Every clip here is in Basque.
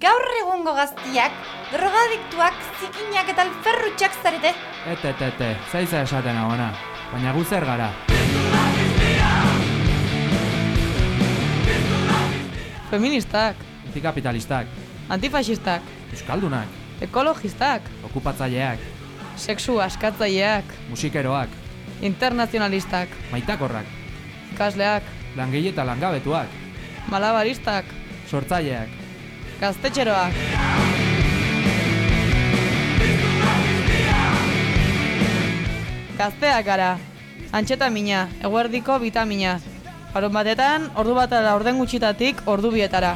Gaur egungo gaztiak, drogadiktuak, zikinak eta alferrutxak zarete. Ete, ete, ete, zaiza esaten agona, baina gu zer gara. Feministak, Antikapitalistak, antifasistak, euskaldunak, ekologistak, okupatzaileak, sexu askatzaileak, musikeroak, internazionalistak, maitakorrak, ikasleak, langile eta langabetuak, malabaristak, sortzaileak, gaztetxeroak. Gazteak gara, antxetamina, eguerdiko vitamina. Harun batetan, ordu bat orden gutxitatik ordu bietara.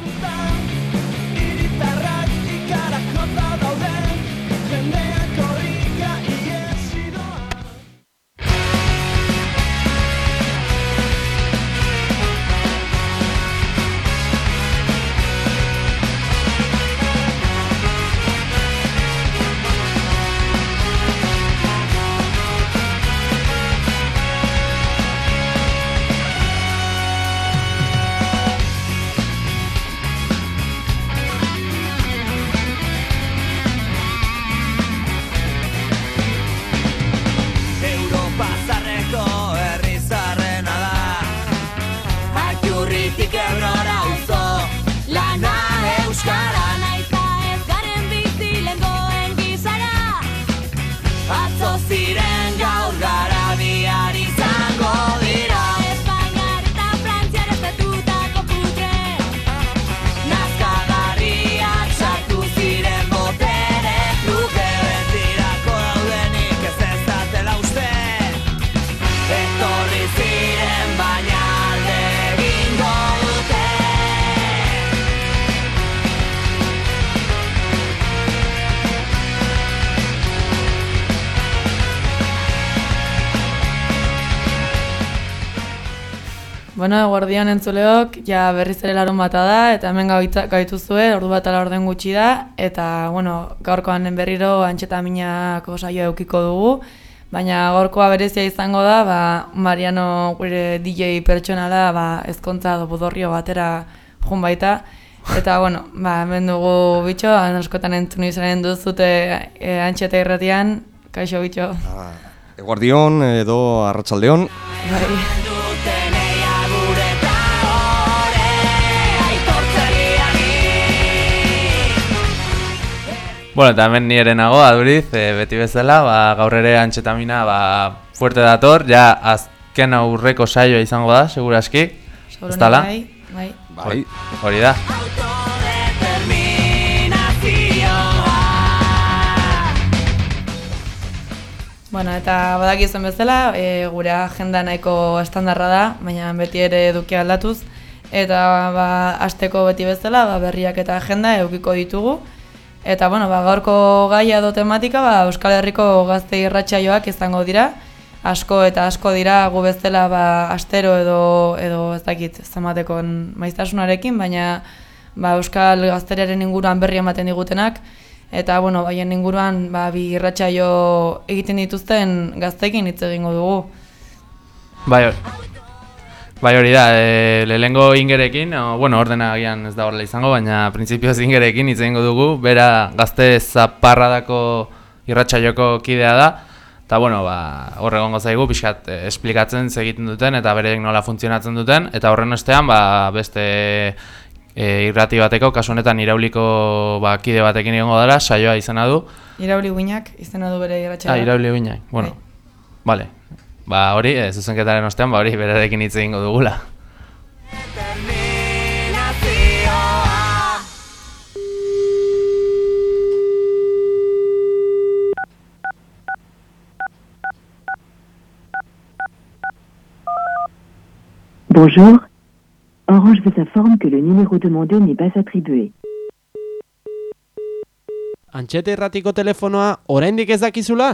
Bueno, guardian entzuleok, ja berriz ere larun bata da, eta hemen gaitza- gaituzue, ordu bat ala orden gutxi da, eta, bueno, gaurkoan berriro antxetaminako saioa eukiko dugu, baina gaurkoa berezia izango da, ba, Mariano gure DJ pertsonala, ba, ezkontza do bodorrio batera jun baita, eta, bueno, ba, hemen dugu bitxo, askotan entzun izanen duzute e, antxeta irratian, kaixo bitxo. Ah, Eguardion edo arratsaldeon. Bai. Bueno, eta hemen ni ere nago, aduriz, e, beti bezala, ba, gaur ere antxetamina ba, fuerte dator, ja azken aurreko saioa izango da, seguraski. Dala? Bai, bai. Bai, Hori da. Bueno, eta badakizuen bezala, e, gure agenda nahiko estandarra da, baina beti ere eduki aldatuz. Eta ba, asteko beti bezala, ba, berriak eta agenda eukiko ditugu. Eta bueno, ba, gaurko gaia edo tematika ba, Euskal Herriko gazte irratsaioak izango dira. Asko eta asko dira gu bezala ba, astero edo, edo ez dakit zamateko maiztasunarekin, baina ba, Euskal gazteriaren inguruan berri ematen digutenak. Eta, bueno, baien inguruan, ba, bi irratsaio egiten dituzten gaztekin hitz egingo dugu. Bai, bai hori da, e, lehengo ingerekin, o, bueno, ordena agian ez da horrela izango, baina printzipioz ingerekin hitz egingo dugu, bera gazte zaparradako irratsaioko kidea da, eta bueno, ba, hor egongo zaigu, pixkat e, esplikatzen egiten duten, eta bereek nola funtzionatzen duten, eta horren ostean, ba, beste e, irrati bateko, kasu honetan irauliko ba, kide batekin egongo dara, saioa izena du, Irauli guinak, izena du bere irratsaioa. Ah, irauli binak. Bueno, vale. Ba, hori, e, zuzenketaren ostean, ba, hori berarekin hitz egingo dugula. Bonjour. Orange vous informe que le numéro demandé n'est pas attribué. Antxete erratiko telefonoa oraindik ez dakizula?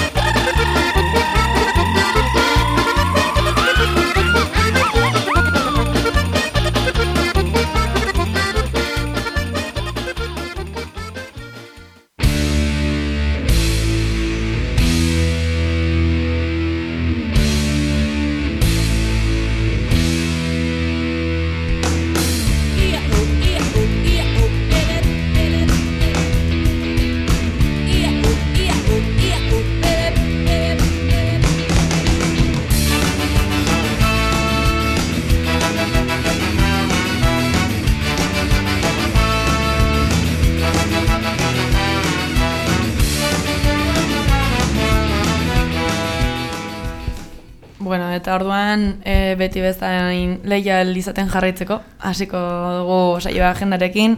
Eta orduan e, beti bezain leia izaten jarraitzeko, hasiko dugu saioa agendarekin,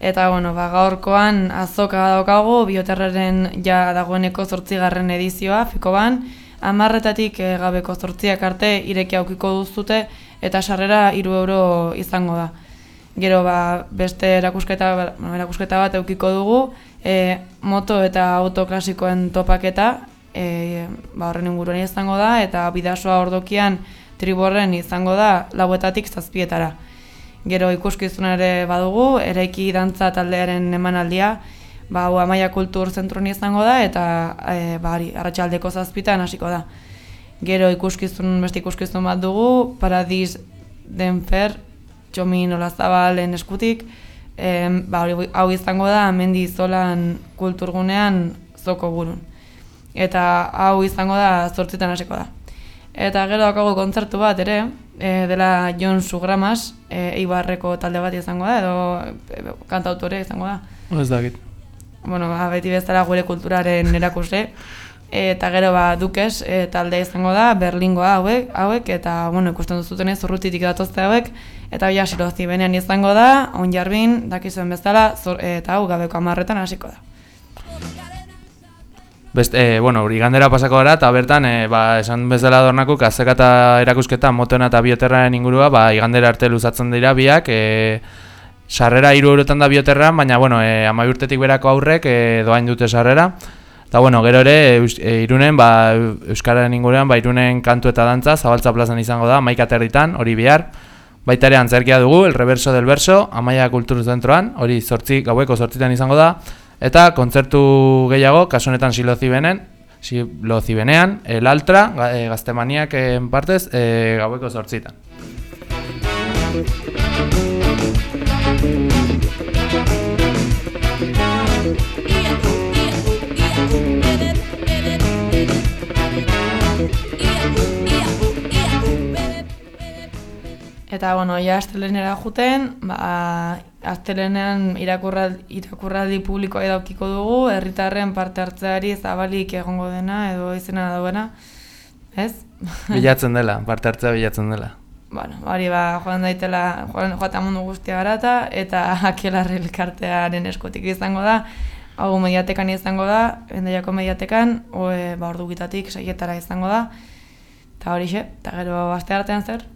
eta bueno, ba, gaurkoan azoka daukagu, bioterraren ja dagoeneko zortzigarren edizioa, fiko ban, amarretatik e, gabeko zortziak arte ireki aukiko duzute, eta sarrera hiru euro izango da. Gero ba, beste erakusketa, bueno, erakusketa bat eukiko dugu, e, moto eta auto klasikoen topaketa, e, ba, horren inguruan izango da, eta bidasoa ordokian triborren izango da lauetatik zazpietara. Gero ikuskizun ere badugu, eraiki dantza taldearen emanaldia, ba, hau amaia kultur zentruen izango da, eta e, ba, arratsaldeko zazpitan hasiko da. Gero ikuskizun, beste ikuskizun bat dugu, Paradis Denfer, Txomin Olazabalen eskutik, em, ba, hau izango da, mendi zolan kulturgunean zoko burun. Eta hau izango da, zortzitan hasiko da. Eta gero dakago kontzertu bat ere, e, dela Jon Sugramas, e, Eibarreko talde bat izango da, edo e, kantautore izango da. Ez dakit. Bueno, ba, beti bezala gure kulturaren erakusle. Eta gero ba, Dukes e, talde izango da, Berlingoa hauek, hauek eta bueno, ikusten duzutenez urrutitik datozte hauek, eta bila silozi benean izango da, on jarbin, dakizuen bezala, zor, eta hau gabeko amarretan hasiko da. Best, e, bueno, igandera pasako gara, eta bertan, e, ba, esan bezala dornakuk, azeka eta erakusketa, motona eta bioterraren ingurua, ba, igandera arte luzatzen dira biak, e, sarrera hiru eurotan da bioterra, baina, bueno, e, ama urtetik berako aurrek e, doain dute sarrera. Eta, bueno, gero ere, e, irunen, ba, Euskararen inguruan, ba, irunen kantu eta dantza, zabaltza plazan izango da, maika territan, hori bihar. Baita ere antzerkia dugu, el reverso del verso, amaia kultur zentroan, hori zortzi, gaueko zortzitan izango da, eta kontzertu gehiago, kasu honetan silozi benen, silozi benean, el altra, e, gaztemaniak partez, e, gaueko zortzitan. Eta, bueno, ja astelenera juten, ba, astelenean irakurral, irakurraldi publikoa edaukiko dugu, herritarren parte hartzeari zabalik egongo dena, edo izena dauena, ez? Bilatzen dela, parte hartzea bilatzen dela. bueno, hori ba, joan daitela, joan, joata mundu guztia garata, eta akelarri elkartearen eskutik izango da, hau mediatekan izango da, endaiako mediatekan, oe, ba, ordu gitatik, saietara izango da, eta hori xe, eta gero aste artean zer?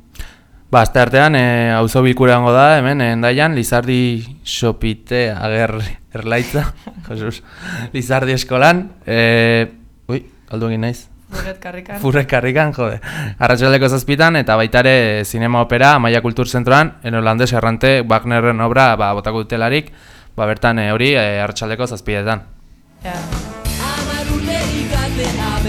Ba, azte artean, e, auzo bilkurango da, hemen, endaian, Lizardi Xopite ager erlaitza, Jesus, Lizardi eskolan, e, ui, aldu egin naiz, Furret karrikan. Furrek karrikan, jode. Arratxaldeko zazpitan, eta baitare zinema opera, Amaia Kultur Zentroan, en holandez errante, Wagnerren obra, ba, botako dutelarik, ba, bertan hori, e, arratsaldeko zazpidetan. Ja. Amar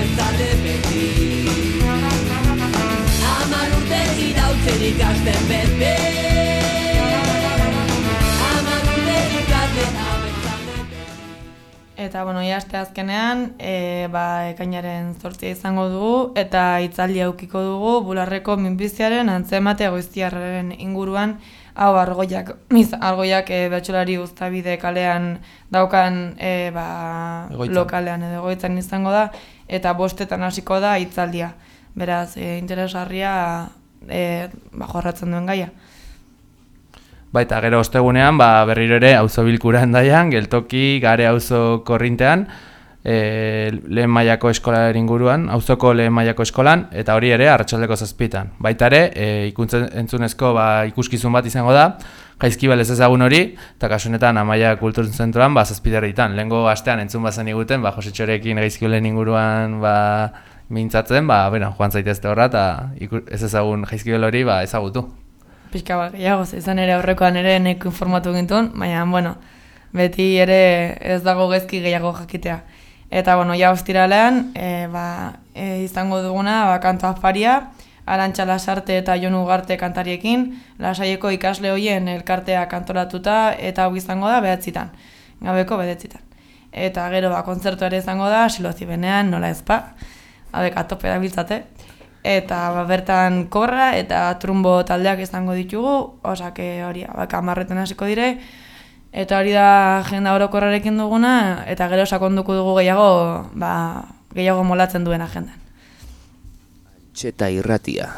Eta, bueno, iaste azkenean, e, ba, ekainaren zortzia izango dugu, eta itzaldi aukiko dugu, bularreko minbiziaren antzemate goiztiarraren inguruan, hau argoiak, iz, argoiak e, betxolari uztabide kalean daukan e, ba, Egoitzan. lokalean edo egoitzan izango da, eta bostetan hasiko da itzaldia. Beraz, e, interesgarria e, ba, jorratzen duen gaia. Baita, gero ostegunean, ba, berriro ere, auzo bilkura endaian, geltoki, gare auzo korrintean, e, lehen mailako eskolaren inguruan, auzoko lehen mailako eskolan, eta hori ere, arratsaldeko zazpitan. Baita ere, e, ikuntzen entzunezko ba, ikuskizun bat izango da, jaizkibal ez ezagun hori, eta kasu honetan Amaia Kultur Zentroan, ba, zazpiderritan. Lehengo astean entzun bazen iguten, ba, Josetxorekin jaizkibilen inguruan, ba, mintzatzen, ba, bueno, joan zaitezte horra, eta ez ezagun jaizkibel hori, ba, ezagutu. pixka bat gehiago, ze izan ere aurrekoan ere neko informatu gintuen, baina, bueno, beti ere ez dago gezki gehiago jakitea. Eta, bueno, ja ostiralean, e, ba, e, izango duguna, ba, kantu afaria, Arantxa Lasarte eta Jon Ugarte kantariekin, lasaieko ikasle hoien elkartea kantolatuta, eta hau izango da behatzitan, gabeko bedetzitan. Eta gero, ba, kontzertu ere izango da, silozi benean, nola ezpa, abek atope da biltzate. Eta ba, bertan korra eta trumbo taldeak izango ditugu, osake hori bak amarreten hasiko dire, eta hori da agenda orokorrarekin duguna, eta gero sakonduko dugu gehiago, ba, gehiago molatzen duen agendan. Utxeta irratia.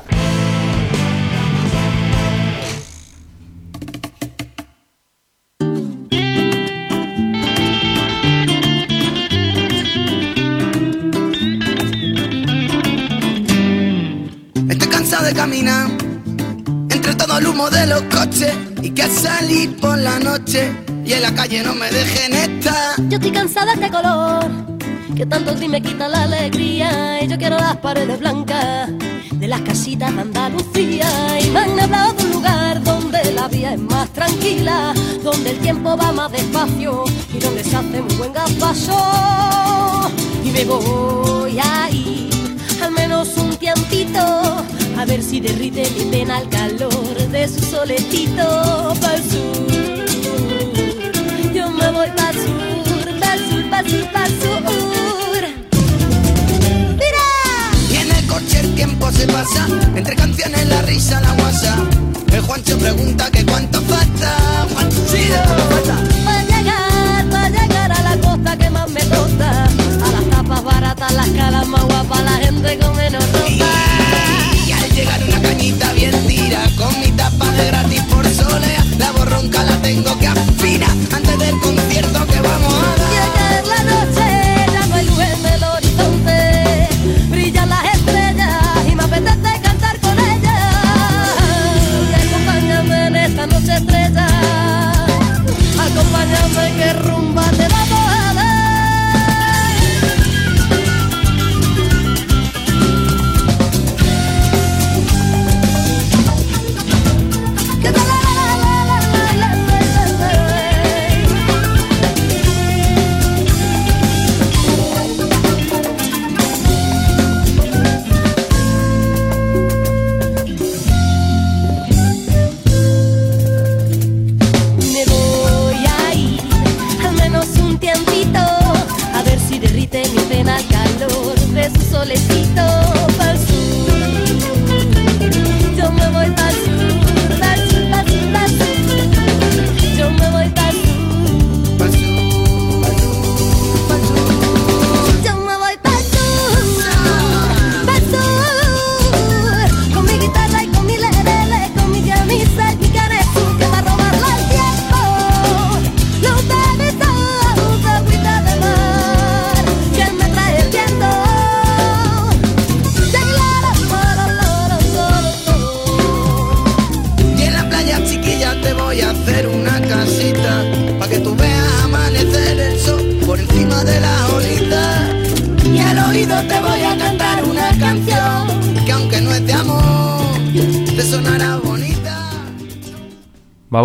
Caminar entre todo el humo de los coches y que salir por la noche y en la calle no me dejen estar. Yo estoy cansada de este color, que tanto sí me quita la alegría. Y yo quiero las paredes blancas de las casitas de Andalucía. Y me han hablado de un lugar donde la vida es más tranquila, donde el tiempo va más despacio y donde se hace muy buen paso. Y me voy a ir al menos un tiempito a ver si derrite mi pena al calor de su solecito pa'l sur. Yo me voy pa'l sur, pa'l sur, pa'l sur, pa'l sur. ¡Mira! Y en el coche el tiempo se pasa, entre canciones la risa, la guasa. El Juancho pregunta que cuánto falta, Juan, sí, falta. Pa' llegar, pa' llegar a la costa que más me toca. A las tapas baratas, las caras más guapas, la gente con menos ropa. Bien tira, con mi tapa de gratis por solea, la borronca la tengo que afinar. Antes del concierto que vamos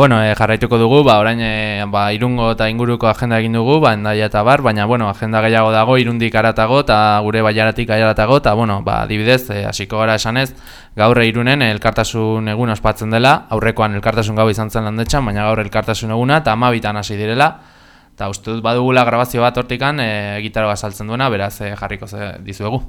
bueno, e, jarraituko dugu, ba, orain e, ba, irungo eta inguruko agenda egin dugu, ba, endaia eta bar, baina, bueno, agenda gehiago dago, irundik aratago, eta gure baiaratik aratago, eta, bueno, ba, dibidez, e, hasiko gara esanez, gaur irunen elkartasun egun ospatzen dela, aurrekoan elkartasun gau izan zen landetxan, baina gaur elkartasun eguna, eta amabitan hasi direla, eta uste dut badugula grabazio bat hortikan, e, gitaroa saltzen duena, beraz, e, jarriko ze dizuegu.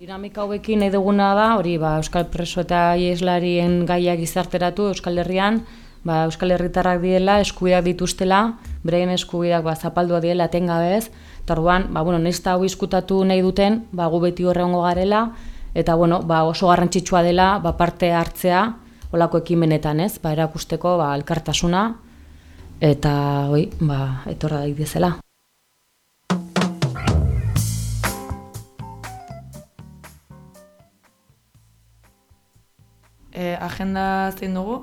Dinamika hauekin nahi duguna da, hori ba, Euskal Preso eta Ieslarien gaiak gizarteratu Euskal Herrian, ba, Euskal Herritarrak diela, eskubideak dituztela, beraien eskubideak ba, zapaldua diela etengabez, eta orduan, ba, bueno, nesta hau izkutatu nahi duten, ba, gu beti horreongo garela, eta bueno, ba, oso garrantzitsua dela ba, parte hartzea olako ekimenetan, ez? Ba, erakusteko ba, elkartasuna, eta hoi, ba, etorra daitezela. E, agenda zein dugu?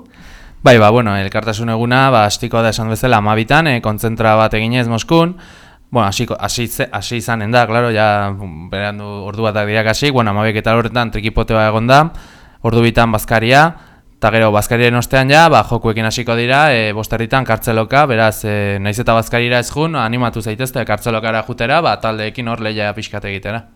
Bai, ba, bueno, elkartasun eguna, ba, astiko da esan bezala amabitan, e, kontzentra bat eginez Moskun, bueno, hasiko hasi ze- hasi izanen da, claro, ja berandu ordu batak dirak hasi, bueno, amabek eta horretan trikipotea egon da, ordu bitan bazkaria, eta gero bazkariaren ostean ja, ba, jokuekin hasiko dira, e, bosterritan kartzeloka, beraz, e, naiz eta bazkarira ez jun, animatu zaitezte kartzelokara jutera, ba, taldeekin hor lehia pixkat egitera.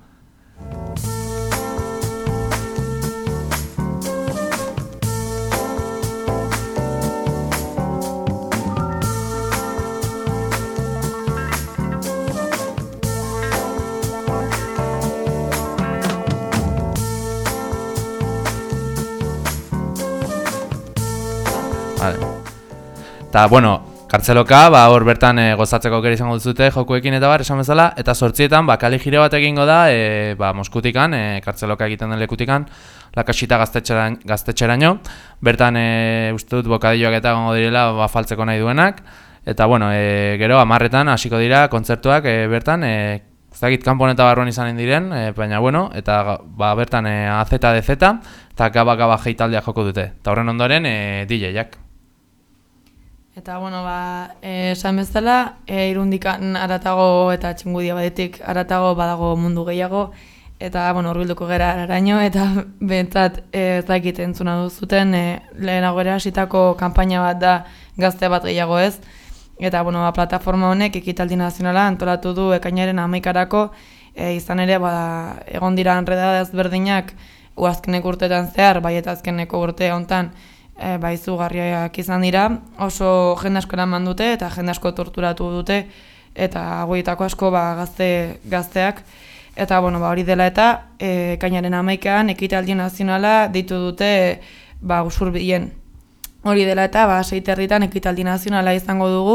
Eta, bueno, kartzeloka, ba, hor bertan e, gozatzeko aukera izango duzute jokuekin eta bar, esan bezala, eta sortzietan, ba, kali jire bat egingo da, e, ba, Moskutikan, e, kartzeloka egiten den lekutikan, lakasita gaztetxeraino, bertan, e, uste dut, bokadilloak eta gongo direla, ba, faltzeko nahi duenak, eta, bueno, e, gero, amarretan, hasiko dira, kontzertuak, e, bertan, e, Zagit kanpon eta barruan izanen diren, e, baina bueno, eta ba, bertan e, AZ, DZ, eta gaba gaba geitaldea joko dute. Eta horren ondoren e, DJ-ak. Eta bueno, ba, esan bezala, e, irundikan aratago eta txingudia badetik aratago badago mundu gehiago, eta bueno, urbilduko gera araño, eta bentsat e, ez dakit entzuna duzuten, e, lehenago ere hasitako kanpaina bat da gazte bat gehiago ez, Eta, bueno, ba, plataforma honek ekitaldi nazionala antolatu du ekainaren amaikarako, e, izan ere, ba, egon dira enredadaz berdinak uazkenek urteetan zehar, bai eta azkeneko urte hontan e, bai zugarriak izan dira, oso jende asko eraman dute eta jende asko torturatu dute, eta goietako asko ba, gazte, gazteak, eta bueno, ba, hori dela eta e, ekainaren amaikean ekitaldi nazionala ditu dute ba, usurbien Hori dela eta ba Seiterritan ekitaldi nazionala izango dugu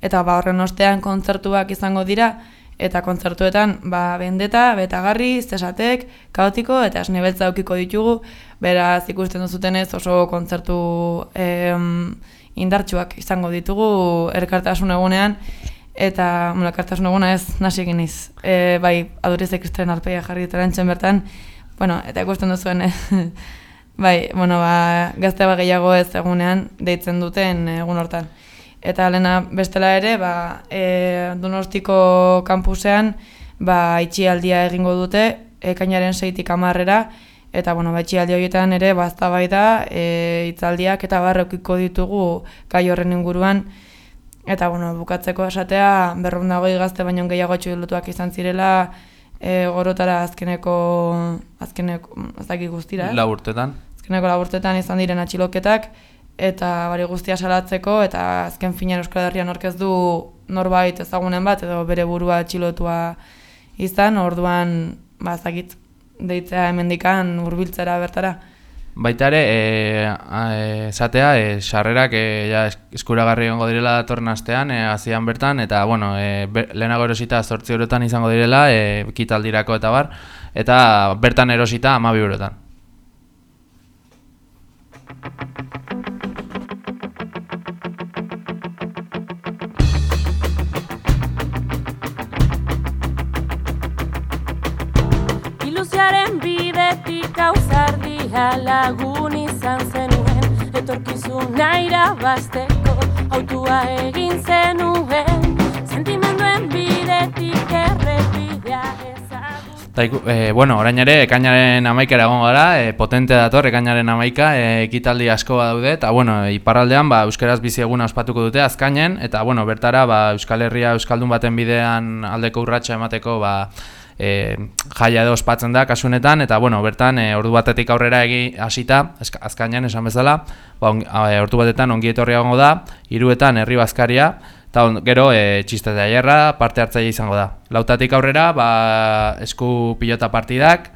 eta ba horren ostean kontzertuak izango dira eta kontzertuetan ba bendeta, betagarri, zesatek, kaotiko eta esnebeltza aukiko ditugu. Beraz ikusten duzutenez oso kontzertu em, indartsuak izango ditugu erkartasun egunean eta bueno, elkartasun eguna ez nasi egin iz. E, bai, adurizek kristaren arpeia jarri diterantzen bertan. Bueno, eta ikusten duzuen Bai, bueno, ba, gazte ba gehiago ez egunean deitzen duten egun hortan. Eta lena bestela ere, ba, e, Donostiko kampusean ba, itxialdia egingo dute, ekainaren seitik amarrera, eta bueno, ba, itxialdi horietan ere, bazta bai da, e, itzaldiak eta barrokiko ditugu gai horren inguruan, eta bueno, bukatzeko esatea, berrundagoi gazte baino gehiago txudilutuak izan zirela, e, gorotara azkeneko, azkeneko, azaki guztira. La urtetan. Azkeneko laburtetan izan diren atxiloketak, eta bari guztia salatzeko, eta azken finean Euskal Herrian orkez du norbait ezagunen bat, edo bere burua atxilotua izan, orduan, ba, ezagit, deitzea hemendikan hurbiltzera bertara. Baita ere, e, esatea, e, sarrerak e, ja, eskuragarri egongo direla datorren astean, e, azian bertan, eta bueno, e, lehenago erosita zortzi eurotan izango direla, e, kitaldirako eta bar, eta bertan erosita amabi eurotan. Ilusiaren bidetik ausardia lagun izan zenuen. Etorkizun naira basteko autua egin zenuen. Sentimenduen bidetik errepidea Ta, e, bueno, orain ere, ekainaren amaikera egon gara, e, potente dator, ekainaren amaika, e, ekitaldi asko daude, eta, bueno, iparraldean, ba, Euskaraz bizi eguna ospatuko dute azkainen, eta, bueno, bertara, ba, Euskal Herria Euskaldun baten bidean aldeko urratsa emateko, ba, e, jaia edo ospatzen da kasunetan, eta, bueno, bertan, e, ordu batetik aurrera egi hasita, azkainen, esan bezala, ba, on, ordu batetan ongi etorri da, hiruetan herri bazkaria, Eta gero, e, txiste da hierra, parte hartzaile izango da. Lautatik aurrera, ba, esku pilota partidak,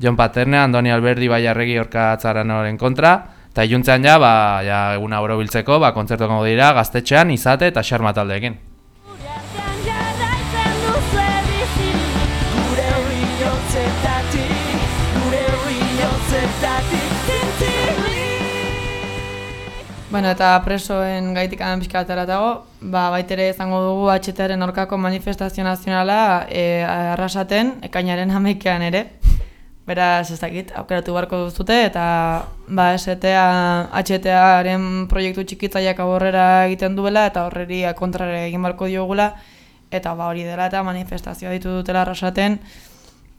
John Paterne, Andoni Alberdi, Baiarregi, Orka Atzaranoren kontra, eta iluntzean ja, ba, ja, eguna oro biltzeko, ba, kontzertu dira, gaztetxean, izate eta xarma taldeekin. Bueno, eta presoen gaitik pixka dago, ba, baitere izango dugu HTaren aurkako manifestazio nazionala e, arrasaten, ekainaren hameikean ere. Beraz, ez dakit, aukeratu barko duzute, eta ba, STA, HTaren proiektu txikitzaiak aborrera egiten duela, eta horreri kontrare egin barko diogula, eta ba, hori dela eta manifestazioa ditu dutela arrasaten,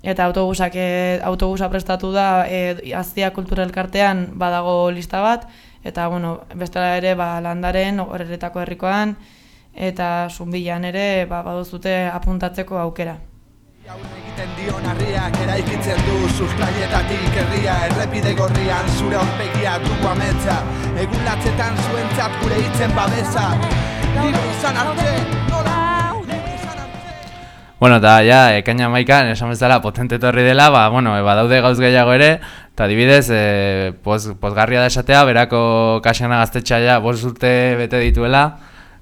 eta autobusak, e, autobusa prestatu da, e, aztia kultura elkartean badago lista bat, eta bueno, bestela ere ba, landaren horretako herrikoan eta zumbilan ere ba, baduzute apuntatzeko aukera. egiten dion harriak eraikitzen du sustraietatik herria errepide gorrian zure horpegia dugu ametsa egun latzetan zuentzat gure hitzen babesa Niro izan arte, nola? Bueno, eta ja, ekaina maikan, esan bezala, potente torri dela, ba, bueno, e, badaude gauz gehiago ere, Eta adibidez, e, poz, pozgarria da esatea, berako kasana gaztetxa ja, urte bete dituela,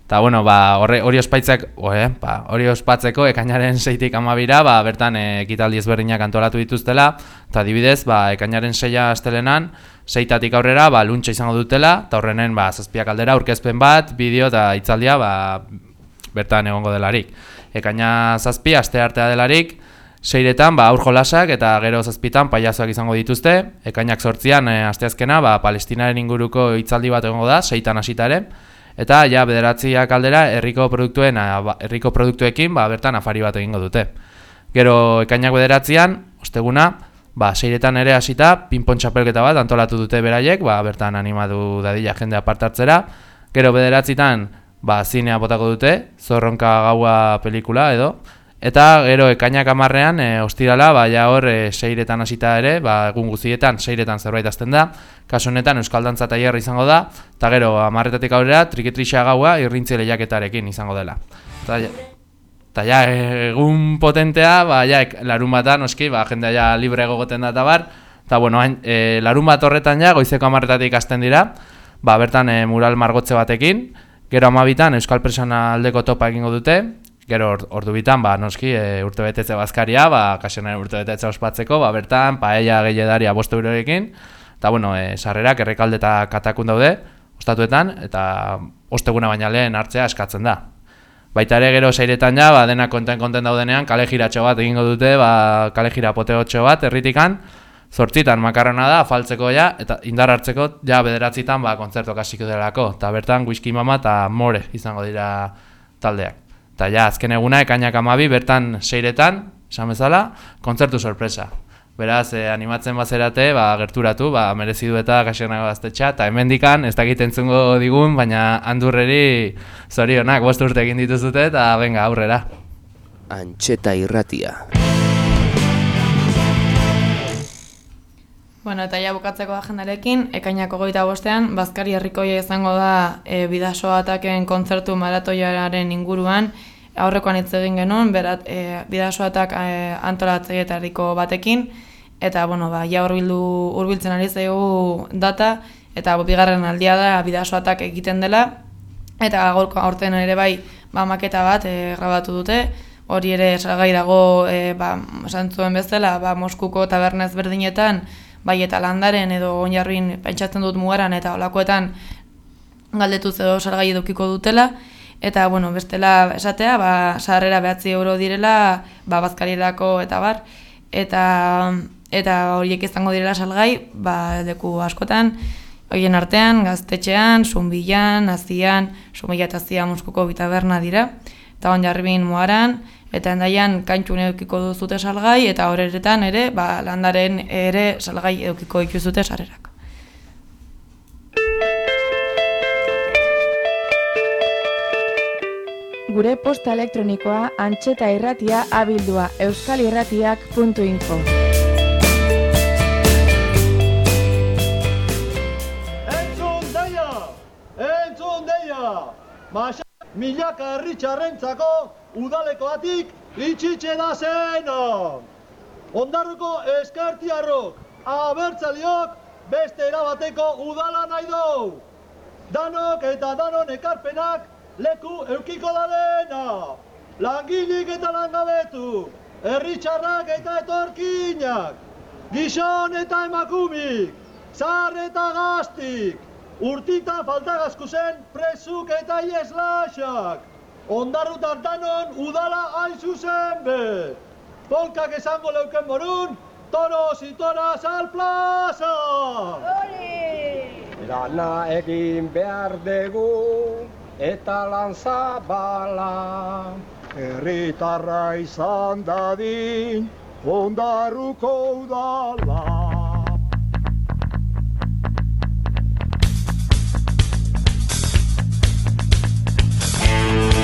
Eta, bueno, ba, horre, hori ospatzek, oe, ba, hori ospatzeko ekainaren seitik amabira, ba, bertan e, ekitaldi ezberdinak antolatu dituztela, eta adibidez, ba, ekainaren seia astelenan, seitatik aurrera, ba, luntxa izango dutela, eta horrenen, ba, zazpiak aldera, aurkezpen bat, bideo eta itzaldia, ba, bertan egongo delarik. Ekaina zazpi, aste artea delarik, seiretan, ba, aur jolasak eta gero zazpitan paiazoak izango dituzte, ekainak sortzian, e, asteazkena, ba, palestinaren inguruko itzaldi bat egongo da, seitan hasitaren, Eta ja bederatziak aldera herriko produktuen ba, herriko produktuekin ba, bertan afari bat egingo dute. Gero ekainak bederatzean, osteguna, ba, seiretan ere hasita pinpon txapelketa bat antolatu dute beraiek, ba, bertan animatu dadila jende apartartzera. Gero bederatzitan ba, zinea botako dute, zorronka gaua pelikula edo. Eta gero ekainak amarrean, e, ostirala, ba, ja hor e, seiretan hasita ere, ba, egun guzietan seiretan zerbait azten da. Kasu honetan Euskal Dantza Tailerra izango da, eta gero amarretatik aurrera triketrixa gaua irrintzi lehiaketarekin izango dela. Eta ja, ja, egun potentea, ba, ja, larun batan, oski, ba, jendea ja libre egogoten da eta bar, eta bueno, hain, e, larun bat horretan ja, goizeko amarretatik hasten dira, ba, bertan e, mural margotze batekin, gero amabitan Euskal Presona aldeko topa egingo dute, Gero ordu bitan, ba, noski, e, urte bazkaria, ba, kasenaren urte betetze ospatzeko, ba, bertan, paella gehiadaria boste eurorekin, eta, bueno, e, sarrerak errekalde eta katakun daude, ostatuetan, eta osteguna baina lehen hartzea eskatzen da. Baita ere gero seiretan ja, ba, denak konten-konten daudenean, kale bat egingo dute, ba, kale jira poteotxo bat, erritikan, zortzitan makarrona da, faltzeko ja, eta indar hartzeko, ja, bederatzitan, ba, kontzertu kasiko delako, eta bertan, whisky mama eta more izango dira taldeak. Eta ja, azken eguna, ekainak amabi, bertan seiretan, esan bezala, kontzertu sorpresa. Beraz, eh, animatzen bazerate, ba, gerturatu, ba, merezidu eta kaxenago gaztetxa, eta hemendikan ez dakit entzungo digun, baina handurreri zorionak, bost urte egin dituzute, eta venga, aurrera. Antxeta irratia. Bueno, eta ja bukatzeko agendarekin, ekainako goita bostean, Bazkari herrikoia izango da e, bidasoataken kontzertu maratoiaren inguruan, aurrekoan hitz egin genuen, berat, e, bidasoatak e, antolatzeietardiko batekin, eta, bueno, ba, ja urbildu, urbiltzen ari zaigu data, eta bigarren aldia da bidasoatak egiten dela, eta gorko aurten ere bai, ba, maketa bat e, grabatu dute, hori ere salgai dago, e, ba, santzuen bezala, ba, Moskuko tabernez berdinetan, bai eta landaren edo oinarrin pentsatzen dut mugaran eta olakoetan galdetu edo salgai edukiko dutela eta bueno, bestela esatea, ba sarrera 9 euro direla, ba bazkarirako eta bar eta eta horiek izango direla salgai, ba leku askotan Hoien artean, gaztetxean, zumbilan, azian, zumbilan eta azian muskoko bitaberna dira. Eta on jarribin muaran, eta endaian kantxun edukiko duzute salgai, eta horretan ere, ba, landaren ere salgai edukiko dituzute sarerak. Gure posta elektronikoa antxeta irratia abildua euskalirratiak.info Entzun deia! Entzun deia! Maxa milaka herritxarrentzako udalekoatik itxitxe da zena. Ondarruko eskartiarrok, abertzaliok, beste erabateko udala nahi du. Danok eta danon ekarpenak leku eukiko da dena. Langilik eta langabetu, herritxarrak eta etorkinak, gizon eta emakumik, zar eta gaztik, urtita faltagazku zen presuk eta ieslaxak, Ondarru tartanon, udala hain zuzen be. Polkak esango leuken borun, toros y toras al plaza! Oli! Lana egin behar dugu, eta lan zabala. Herritarra izan dadin, ondarruko udala. Thank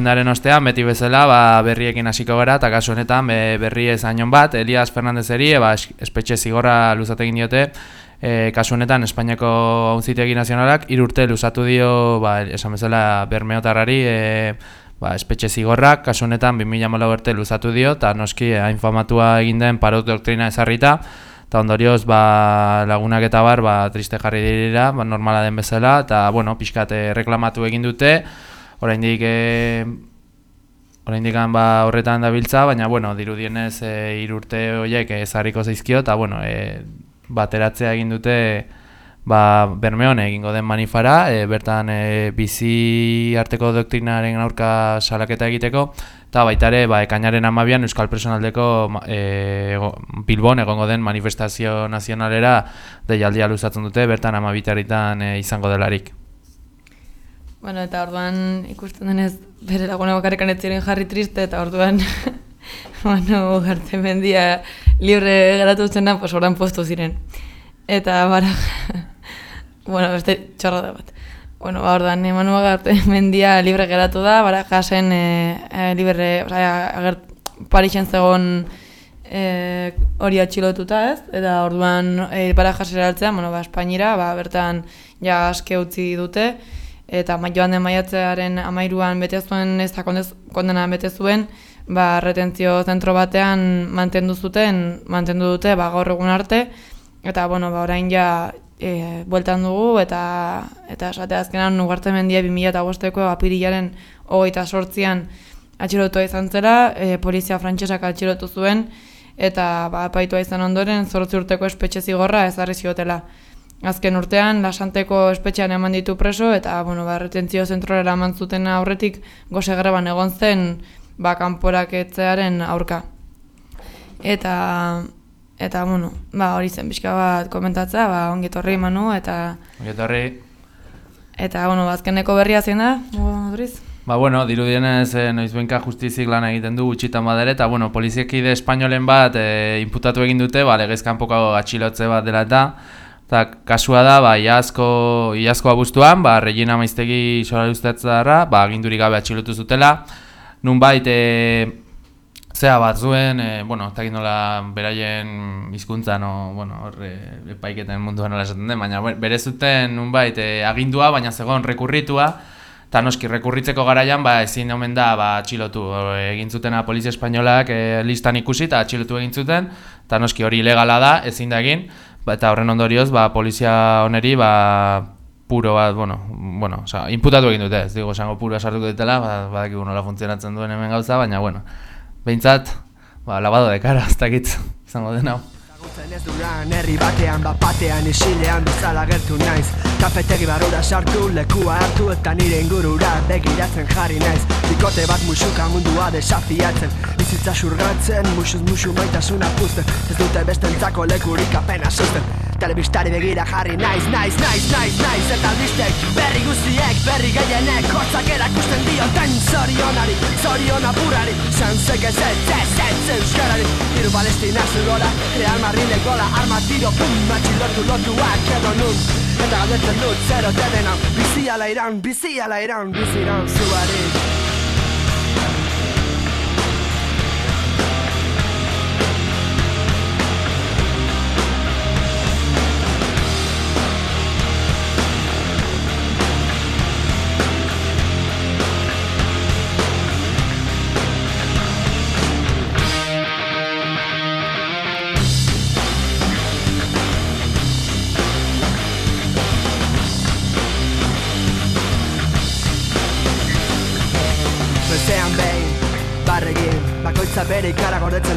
agendaren ostean, beti bezala, ba, berriekin hasiko gara, eta kasu honetan be, berri ez ainon bat, Elias Fernandezeri, ba, es- espetxe zigorra luzatu egin diote, e, kasu honetan, Espainiako Auzitegi Nazionalak, irurte luzatu dio, ba, esan bezala, bermeotarrari, e, ba, espetxe zigorrak, kasu honetan, 2000 arte luzatu dio, eta noski, hain famatua egin den parot doktrina ezarrita, eta ondorioz ba, lagunak eta bar ba, triste jarri dirira, ba, normala den bezala, eta bueno, pixkat eh, reklamatu egin dute, oraindik e, oraindik ba, horretan dabiltza, baina bueno, dirudienez e, irurte horiek ezarriko zaizkio, eta bueno, e, bateratzea egin dute ba, Bermeon egingo den manifara, e, bertan e, bizi arteko doktrinaren aurka salaketa egiteko, eta baita ere, ba, ekainaren amabian Euskal Personaldeko e, Bilbon egongo den manifestazio nazionalera deialdia luzatzen dute, bertan amabitaritan e, izango delarik. Bueno, eta orduan ikusten denez bere laguna bakarrekan ez ziren jarri triste, eta orduan Manu Gartemendia libre geratu zena, pues orain postu ziren. Eta bara, bueno, beste txorra da bat. Bueno, ba, orduan, eh, Manu Gartemendia libre geratu da, bara jasen e, e, libre, osea, agert, Parixen zegoen e, hori atxilotuta ez, eta orduan e, para jasera altzea, bueno, ba, Espainira, ba, bertan ja aske utzi dute, eta ma, joan den maiatzearen amairuan bete zuen, ez da kondena bete zuen, ba, retentzio zentro batean mantendu zuten, mantendu dute, ba, gaur egun arte, eta, bueno, ba, orain ja e, bueltan dugu, eta, eta esate azkenan ugarte mendia 2005ko apirilaren hogeita sortzian atxilotua izan zela, e, polizia frantsesak atxilotu zuen, eta ba, apaitua izan ondoren zortzi urteko espetxe zigorra ezarri ziotela. Azken urtean, lasanteko espetxean eman ditu preso, eta bueno, ba, retentzio zentrora eraman zuten aurretik gose greban egon zen ba, kanporaketzearen aurka. Eta, eta bueno, ba, hori zen pixka bat komentatzea, ba, ongi etorri manu, eta, Ongetorri, eta bueno, ba, azkeneko berria zein da, Modriz? Ba, bueno, dirudienez e, noizbenka justizik lan egiten du gutxitan badere, eta, bueno, poliziekide espainolen bat e, inputatu egin dute, ba, legez kanpoko atxilotze bat dela eta, eta kasua da, ba, iazko, iazko abuztuan, ba, Regina Maiztegi sola ustetzarra, ba, agindurik gabe atxilotu zutela, nunbait, e, zea bat zuen, e, bueno, ez dakit nola beraien hizkuntza no, bueno, hor e, epaiketen munduan nola esaten den, baina bere zuten nunbait e, agindua, baina zegoen rekurritua, eta noski rekurritzeko garaian ba, ezin omen da ba, atxilotu. Egin zutena Polizia Espainolak e, listan ikusi eta atxilotu egin zuten, eta noski hori ilegala da, ezin da egin, ba, eta horren ondorioz ba, polizia oneri ba, puro bat, bueno, bueno, oza, inputatu egin dute, ez digo, esango puro sartuko ditela, ba, badakigu nola funtzionatzen duen hemen gauza, baina, bueno, behintzat, ba, lavado de cara, ez dakit, izango den hau. Ezagutzen ez duran herri batean bapatean isilean bezala gertu naiz. Kafetegi barura sartu lekua hartu eta nire ingurura begiratzen jarri naiz. Bikote bat musuka mundua desafiatzen Bizitza xurgatzen, musuz musu maitasuna puzten Ez dute bestentzako lekurik apena susten Telebistari begira jarri naiz, naiz, naiz, naiz, naiz Eta albistek berri guztiek, berri gehienek Hotzak erakusten dioten zorionari, zorion apurari Sanzek ez ez ez ez euskarari Hiru palestina zugola, Real Madrid gola Arma tiro, pum, matxilotu lotuak edo nun. Eta galdetzen dut zero dedena Bizi ala iran, bizi ala iran, bizi iran zuari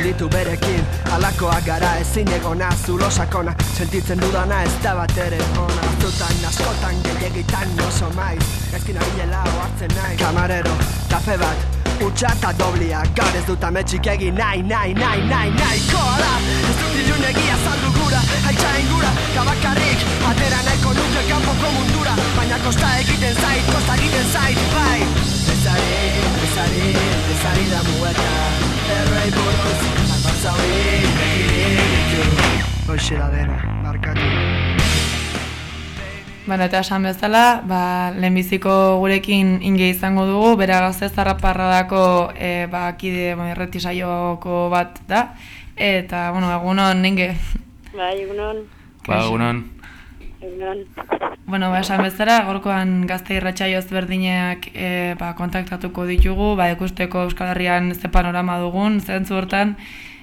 ditu berekin. Alakoak gara ezin egona zulo sakona. Sentitzen dudana ez da bat ere ona. Azutan, askotan, gehiagitan oso maiz. Ezkin abilela oartzen nahi Kamarero, kafe bat, Utsa eta doblia. Gaur ez dut ametxik egin nahi, nahi, nahi, nahi, nahi Koala, ez dut ilun egia saldu gura Haitxa ingura, gabakarrik Atera nahiko nuke kanpoko mundura. Baina kosta egiten zait, kosta egiten zait, bai. Ezari, ezari, ezari da mueta Errei buruz, ditu Hoxe da dena, markatu Bueno, eta esan bezala, ba, lehenbiziko gurekin inge izango dugu, bera gazte zarraparradako e, ba, kide bueno, erreti saioko bat da, eta, bueno, egunon, inge. Bai, egunon. Ba, egunon. Bueno, ba, esan bezala, gorkoan gazte irratsaio ezberdinak e, ba, kontaktatuko ditugu, ba, ikusteko Euskal Herrian ze panorama dugun, zentzu hortan,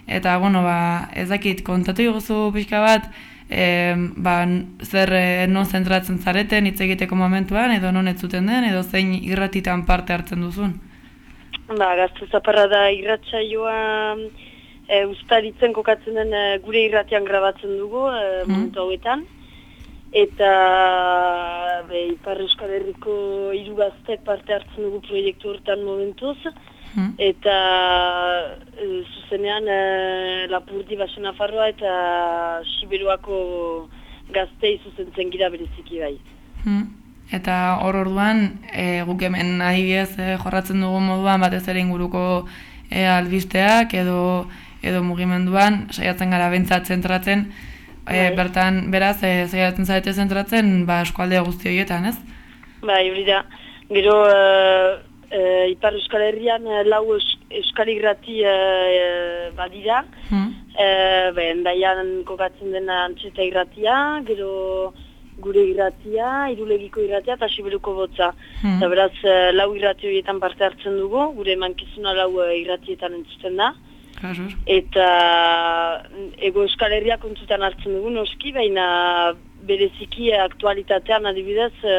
eta, bueno, ba, ez dakit, kontatu iguzu pixka bat, e, ba, zer e, non zentratzen zareten hitz egiteko momentuan, edo non ez zuten den, edo zein irratitan parte hartzen duzun? Ba, gazte zaparra da irratsaioa e, ustaritzen kokatzen den e, gure irratian grabatzen dugu e, momentu hauetan. Eta be, Ipar Euskal Herriko hiru gaztek parte hartzen dugu proiektu hortan momentuz. Eta e, zuzenean e, Lapurdi Basena Farroa eta Siberuako gaztei zuzentzen gira bereziki bai. Hmm. Eta hor orduan, e, guk hemen adibidez e, jorratzen dugu moduan batez ere inguruko e, albisteak edo edo mugimenduan saiatzen gara bentsat zentratzen e, bertan beraz e, saiatzen zarete zentratzen ba eskualde guzti horietan, ez? Bai, hori da. Gero e, e, Ipar Euskal Herrian lau eus, Euskal Igrati e, badira. Hmm. E, ben, daian kokatzen dena antxeta irratia, gero gure irratia, irulegiko irratia eta siberuko botza. Hmm. Eta beraz, lau irrati horietan parte hartzen dugu, gure mankizuna lau irratietan entzuten da. Kasur. Eta ego Euskal Herria kontzutan hartzen dugu noski, baina bereziki aktualitatean adibidez, e,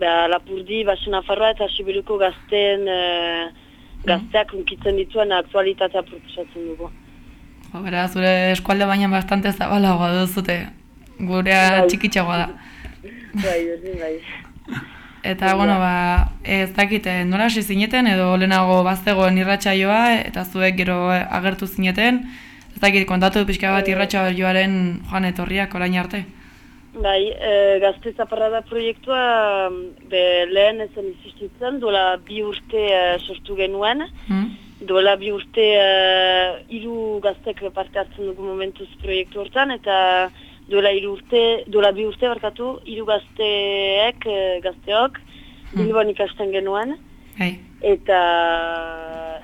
ba, Lapurdi, Basena Farroa eta Siberuko gazteen e, gazteak unkitzen dituen aktualitatea proposatzen dugu. Jo, beraz, zure eskualde baina bastante zabalagoa duzute. Gurea Bai. txikitxagoa da. Bai, bai. Eta, bueno, ba, ez dakit, eh, nola hasi zineten, edo lehenago baztegoen irratsaioa eta zuek gero agertu zineten, ez dakit, kontatu pixka bat irratsaioaren joan etorriak orain arte. Bai, e, gazte zaparra da proiektua be, lehen ezen existitzen, dola bi urte e, sortu genuen. Hmm? Dola bi urte e, hiru gaztek parte hartzen dugu momentuz proiektu hortan, eta dola hiru urte, dola bi urte barkatu, hiru gazteek, e, gazteok, Bilbon ikasten genuen. Bai. Eta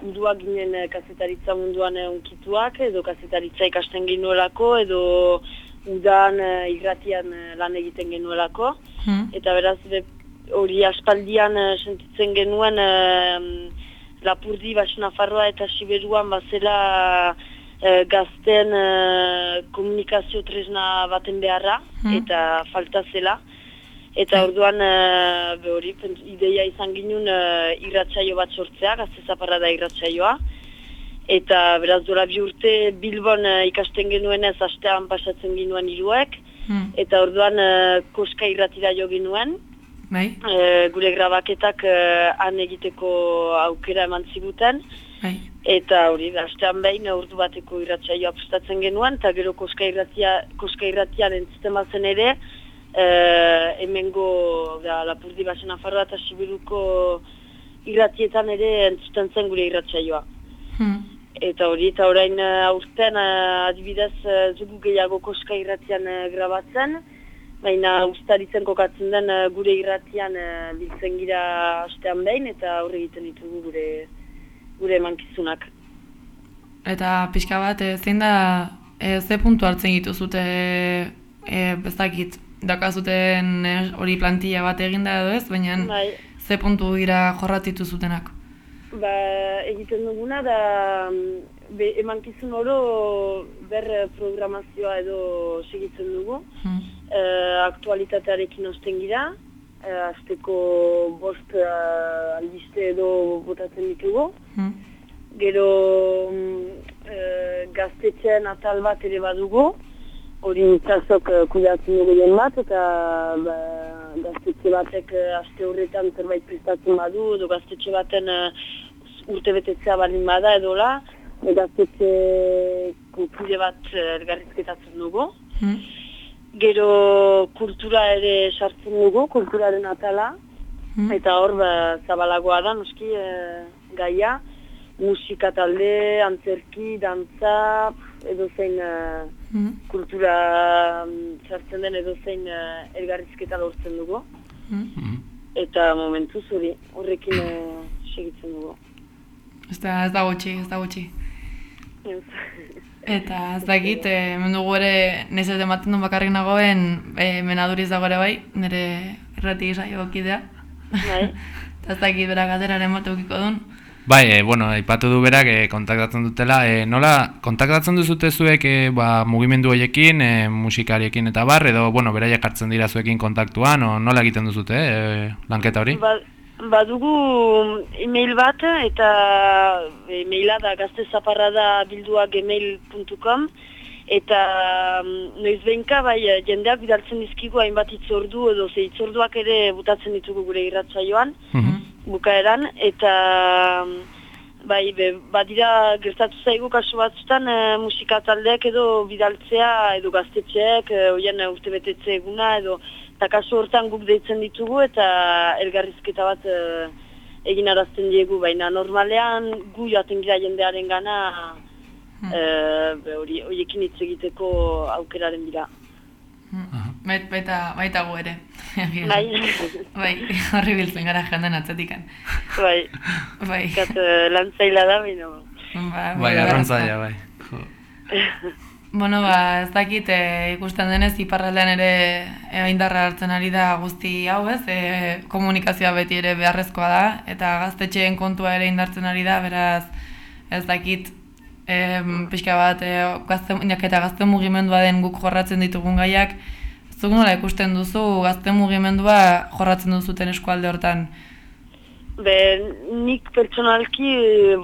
hiruak ginen eh, kazetaritza munduan eh, unkituak, edo kazetaritza ikasten genuelako, edo udan eh, irratian eh, lan egiten genuelako. Hmm. Eta beraz, be, hori aspaldian eh, sentitzen genuen eh, Lapurdi, Basuna Farroa eta Siberuan bazela eh, gazten eh, komunikazio tresna baten beharra, Hmm. eta falta zela. Eta orduan e, be hori pent- ideia izan ginen e, irratsaio bat sortzea, gazte zaparra da irratsaioa. Eta beraz dola bi urte Bilbon e, ikasten genuenez astean pasatzen ginuen hiruek Hmm. eta orduan e, koska irratira jo genuen. Bai, E, gure grabaketak e, han egiteko aukera eman ziguten. Bai. Eta hori, astean behin urdu bateko irratsaioa prestatzen genuen, eta gero koska, irratia, koska irratian entzuten bazen ere, eh, hemengo da, Lapurdi Basena Farroa eta Sibiruko irratietan ere entzuten zen gure irratsaioa. Hmm. Eta hori, eta orain eh, aurten eh, adibidez eh, zugu gehiago koska irratian grabatzen, baina ustaritzen kokatzen den gure irratian biltzen gira astean behin, eta horre egiten ditugu gure gure emankizunak. Eta pixka bat, e, zein da, e, ze puntu hartzen dituzute, e, bezakit, dakazuten e, hori plantilla bat eginda edo ez, baina Bai. ze puntu dira jorratitu zutenak. Ba, egiten duguna da mm, be, emankizun oro ber programazioa edo segitzen dugu. Hmm. Eh, aktualitatearekin osten gira, eh, azteko bost eh, albiste edo botatzen ditugu. Hmm. Gero mm, eh, gaztetxean atal bat ere badugu, hori itzazok eh, kudeatzen dugu den bat, eta ba, gaztetxe batek eh, aste horretan zerbait prestatzen badu, edo gaztetxe baten eh, urte betetzea balin bada edola, gaztetxe kide bat elgarrizketatzen dugu. Mm. Gero kultura ere sartzen dugu, kulturaren atala, Mm. eta hor ba, zabalagoa da, noski e, gaia, musika talde, antzerki, dantza, edo zein e, Mm. kultura mm, sartzen den edo zein e, elgarrizketa lortzen dugu. Mm. Eta momentu zuri, horrekin e, segitzen dugu. Ez da, ez da gutxi, ez da gutxi. Eta ez dakit, e, hemen dugu ere, nez ez ematen duen bakarrik nagoen, e, menaduriz dago ere bai, nire errati saio kidea. Bai. Eta ez dakit bera galderaren bat eukiko duen. Bai, e, bueno, aipatu du berak e, kontaktatzen dutela, e, nola kontaktatzen duzute zuek e, ba, mugimendu horiekin, e, musikariekin eta bar, edo, bueno, beraiek hartzen dira zuekin kontaktuan, o nola egiten duzute, e, lanketa hori? Ba, badugu e-mail bat eta e-maila da gaztezaparrada bildua gmail.com eta mm, noiz behinka bai jendeak bidaltzen dizkigu hainbat itzordu edo ze itzorduak ere butatzen ditugu gure irratsaioan bukaeran. Eta mm, bai be, badira gertatu zaigu kasu batzutan e, musika taldeak edo bidaltzea edo gaztetxeek e, hoien urte eguna edo eta kasu hortan guk deitzen ditugu eta elgarrizketa bat e, egin arazten diegu, baina normalean gu joaten gira jendearen gana e, be, hori horiekin hitz egiteko aukeraren dira. Bait, baita, baita gu ere. Bai. bai, horri biltzen gara jenden atzetikan. Bai. Bai. Kat, e, lantzaila da, baina... Ba, Bai, bai, arrantzaia, bai. Bueno, ba, ez dakit e, ikusten denez iparraldean ere e, indarra hartzen ari da guzti hau, ez? E, komunikazioa beti ere beharrezkoa da eta gaztetxeen kontua ere indartzen ari da, beraz ez dakit e, pixka bat e, gazte, eta gazte mugimendua den guk jorratzen ditugun gaiak zuk nola ikusten duzu gazte mugimendua jorratzen duzuten eskualde hortan? Be, nik pertsonalki,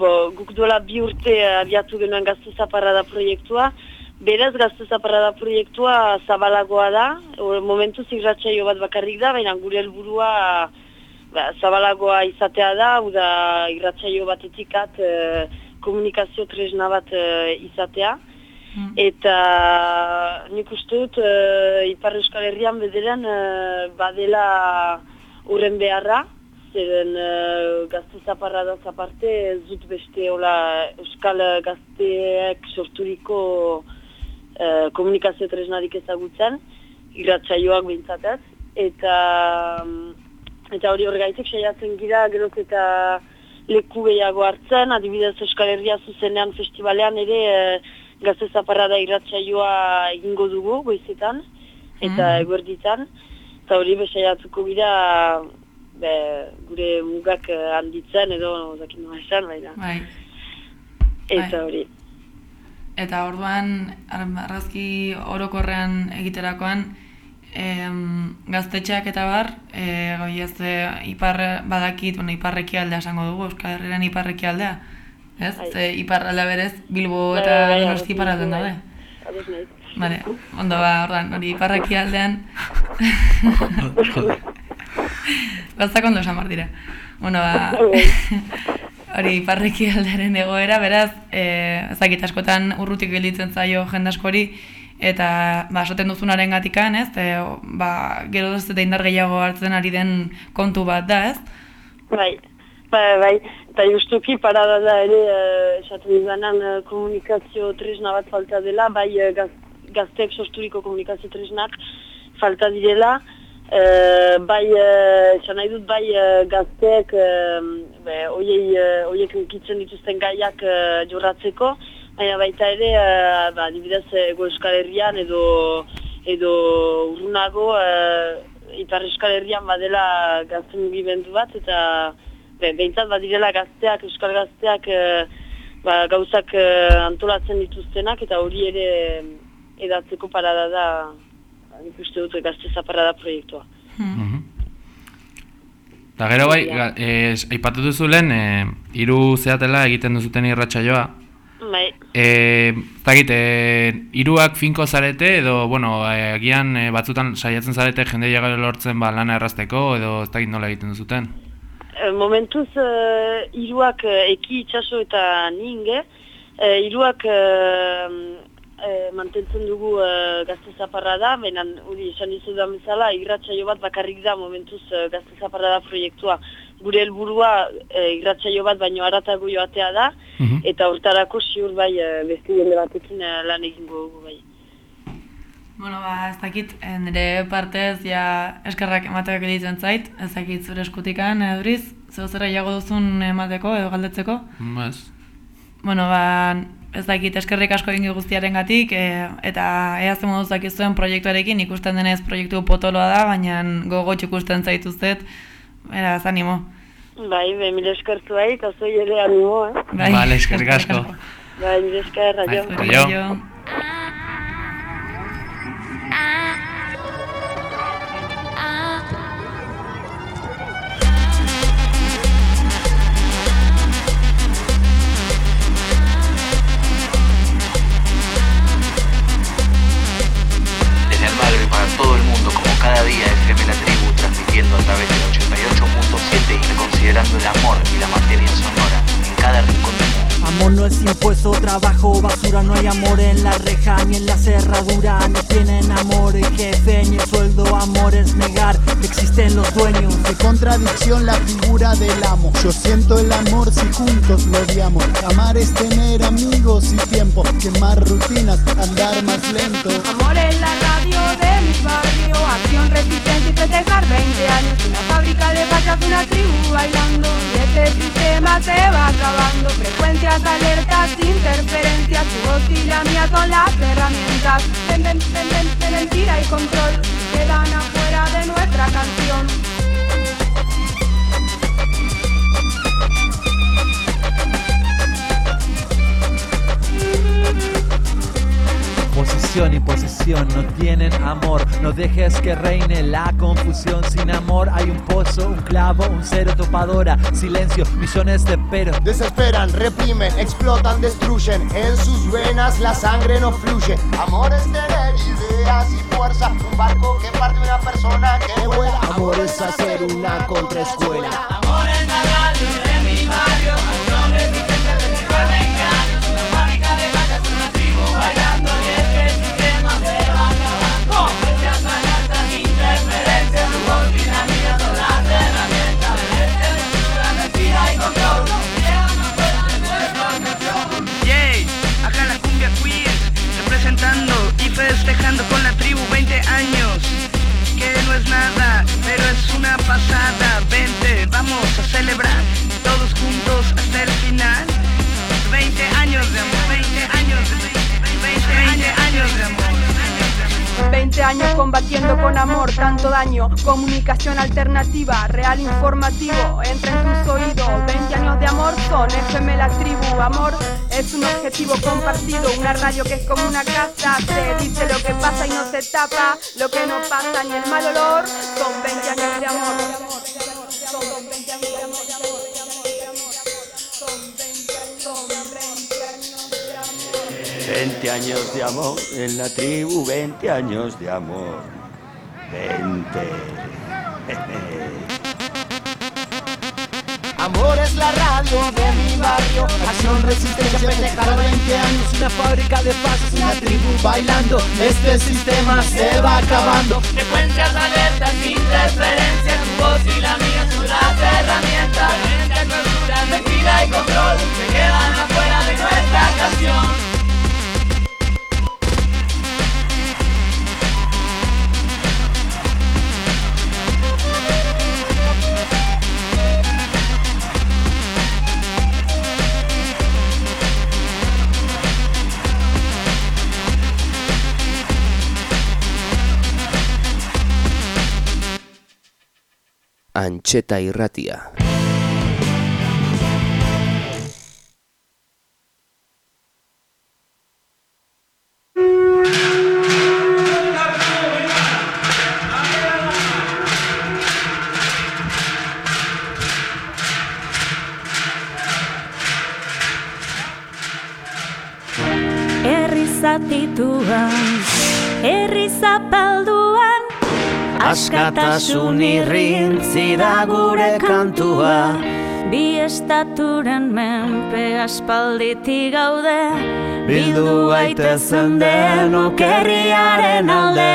bo, guk duela bi urte abiatu genuen gazte zaparrada proiektua, Beraz, gazte zaparrada proiektua zabalagoa da, o, momentuz irratsaio bat bakarrik da, baina gure helburua ba, zabalagoa izatea da, hau da irratsaio batetik at e, komunikazio tresna bat e, izatea. Eta nik uste dut e, Ipar Euskal Herrian bederen e, badela urren beharra, zeren e, gazte zaparrada zaparte ez dut beste hola Euskal gazteek sorturiko e, komunikazio tresnarik ezagutzen, irratsaioak behintzatez, eta eta hori horregaitik saiatzen gira geroz eta leku gehiago hartzen, adibidez Euskal Herria zuzenean festivalean ere e, gazte zaparrada irratsaioa egingo dugu goizetan, eta Mm. eguerditan, eta hori besaiatuko gira be, gure mugak eh, handitzen edo zakin nola esan, baina. Bai. Eta hori. Eta orduan ar- argazki orokorrean egiterakoan em, gaztetxeak eta bar, e, goiez e, ipar badakit, bueno, iparreki aldea esango dugu, Euskal Herriaren iparreki aldea. Ez? Ze iparraldea berez, Bilbo Bai, eta bai, bai, Donosti iparraldean bai. daude. Vale, ondo ba, orduan, hori iparreki aldean. Gaztak ondo esan dira. Bueno, ba, hori iparreki aldearen egoera, beraz, e, ezakit askotan urrutik gelditzen zaio jende askori, eta ba, esaten duzunaren gatikan, ez, e, ba, gero ez eta indar gehiago hartzen ari den kontu bat da, ez? Bai, bai, bai, eta justuki parada da ere, eh, esaten eh, komunikazio tresna bat falta dela, bai eh, gaz, gazteek sorturiko komunikazio tresnak falta direla, eh, bai, eh, esan nahi dut, bai eh, gazteek, be, oiei, oiek ukitzen dituzten gaiak eh, jorratzeko, baina baita ere, eh, ba, dibidez, ego Euskal Herrian edo, edo urrunago, eh, Ipar Euskal Herrian badela gazte mugimendu bat, eta be, behintzat badirela gazteak, Euskal gazteak e, ba, gauzak e, antolatzen dituztenak, eta hori ere edatzeko parada da, nik uste dut gazte zaparrada proiektua. Eta gero bai, ga- eh, aipatu duzu lehen, e, hiru zeatela egiten duzuten irratsaioa. Bai, Eh, zakit, eh, hiruak finko zarete edo, bueno, eh, agian eh, batzutan saiatzen zarete jende lortzen ba, lana errazteko edo ez dakit nola egiten duzuten. e, momentuz e, hiruak e, eki itxaso eta ninge, e, hiruak e, e, mantentzen dugu e, gazte zaparra da, benen, hori, esan dizu da bezala, irratsaio bat bakarrik da momentuz e, gazte zaparra da proiektua. Gure helburua e, irratsaio bat baino aratago joatea da, eta hortarako ziur bai e, beste jende batekin e, lan egingo dugu bai. Bueno, ba, ez dakit, nire partez, ja, eskerrak emateak egiten zait, ez dakit zure eskutikan, eduriz, zeu zera jago duzun emateko edo galdetzeko. Bas. Bueno, ba, ez dakit eskerrik asko egin guztiaren gatik, eta ea moduz dakizuen proiektuarekin, ikusten denez proiektu potoloa da, baina gogotxu ikusten zaituztet, era, animo. Bai, be, mile eskertu bai, eta zoi ere animo, eh? Bai. Vale, eskerrik asko. Bai, mile esker, aio. Aio. Para todo el mundo, como cada día, FM La Tribu, transmitiendo a través del 88.7 y considerando el amor y la materia sonora en cada rincón del mundo. Amor no es impuesto, trabajo, basura, no hay amor en la reja ni en la cerradura, no tienen amor el jefe ni el sueldo, amor es negar que existen los dueños. De contradicción la figura del amo, yo siento el amor si juntos lo odiamos. Amar es tener amigos y tiempo, quemar rutinas, andar más lento. Amor en la radio de mi barrio, acción, resistencia y festejar 20 años. Una fábrica de vallas, una tribu bailando. Y este sistema se va acabando. Frecuencias, alertas, interferencias. Tu voz y la mía son las herramientas. Ven, ven, ven, mentira y control. Quedan afuera de nuestra canción. Posición y posesión no tienen amor. No dejes que reine la confusión. Sin amor hay un pozo, un clavo, un cero topadora. Silencio, millones de peros. Desesperan, reprimen, explotan, destruyen. En sus venas la sangre no fluye. Amor es tener ideas y fuerza. Un barco que parte de una persona que vuela. Amor es hacer una contraescuela. Nada, pero es una pasada. Vente, vamos a celebrar todos juntos hasta el final. 20 años de amor, 20 años de 20, 20 años de amor. 20 años combatiendo con amor tanto daño Comunicación alternativa, real informativo Entra en tus oídos. 20 años de amor son FM la tribu. Amor es un objetivo compartido Una radio que es como una casa. Se dice lo que pasa y no se tapa. Lo que no pasa ni el mal olor Son 20 años de amor. Son 20 años de amor 20 años de amor en la tribu, 20 años de amor. 20. Amor es la radio de mi barrio. Acción, resistencia, festejar 20 años. Una fábrica de pasos, una tribu bailando. Este sistema se va acabando. Frecuencias alertas, interferencias, tu voz y la mía son las herramientas. Esta cultura, mentira y control se quedan afuera de nuestra canción. Antxeta irratia. Herri zatituan, herri zapalduan, Askatasun irrintzi da gure kantua. Bi estaturen menpe aspalditik gaude. Bildu gaitezen denok herriaren alde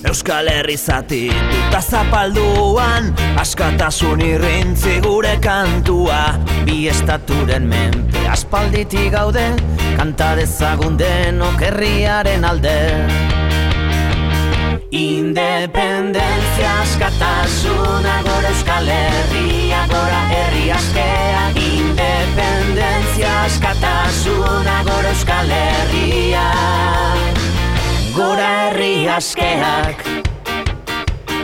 Euskal Herri zati duta zapalduan Askatasun irrintzi gure kantua. Bi estaturen menpe aspalditik gaude Kanta dezagun denok herriaren alde. Independentzia askatasuna gora Euskal Herria gora herri askea. Independentzia askatasuna gora Euskal Herria Gora herri askeak.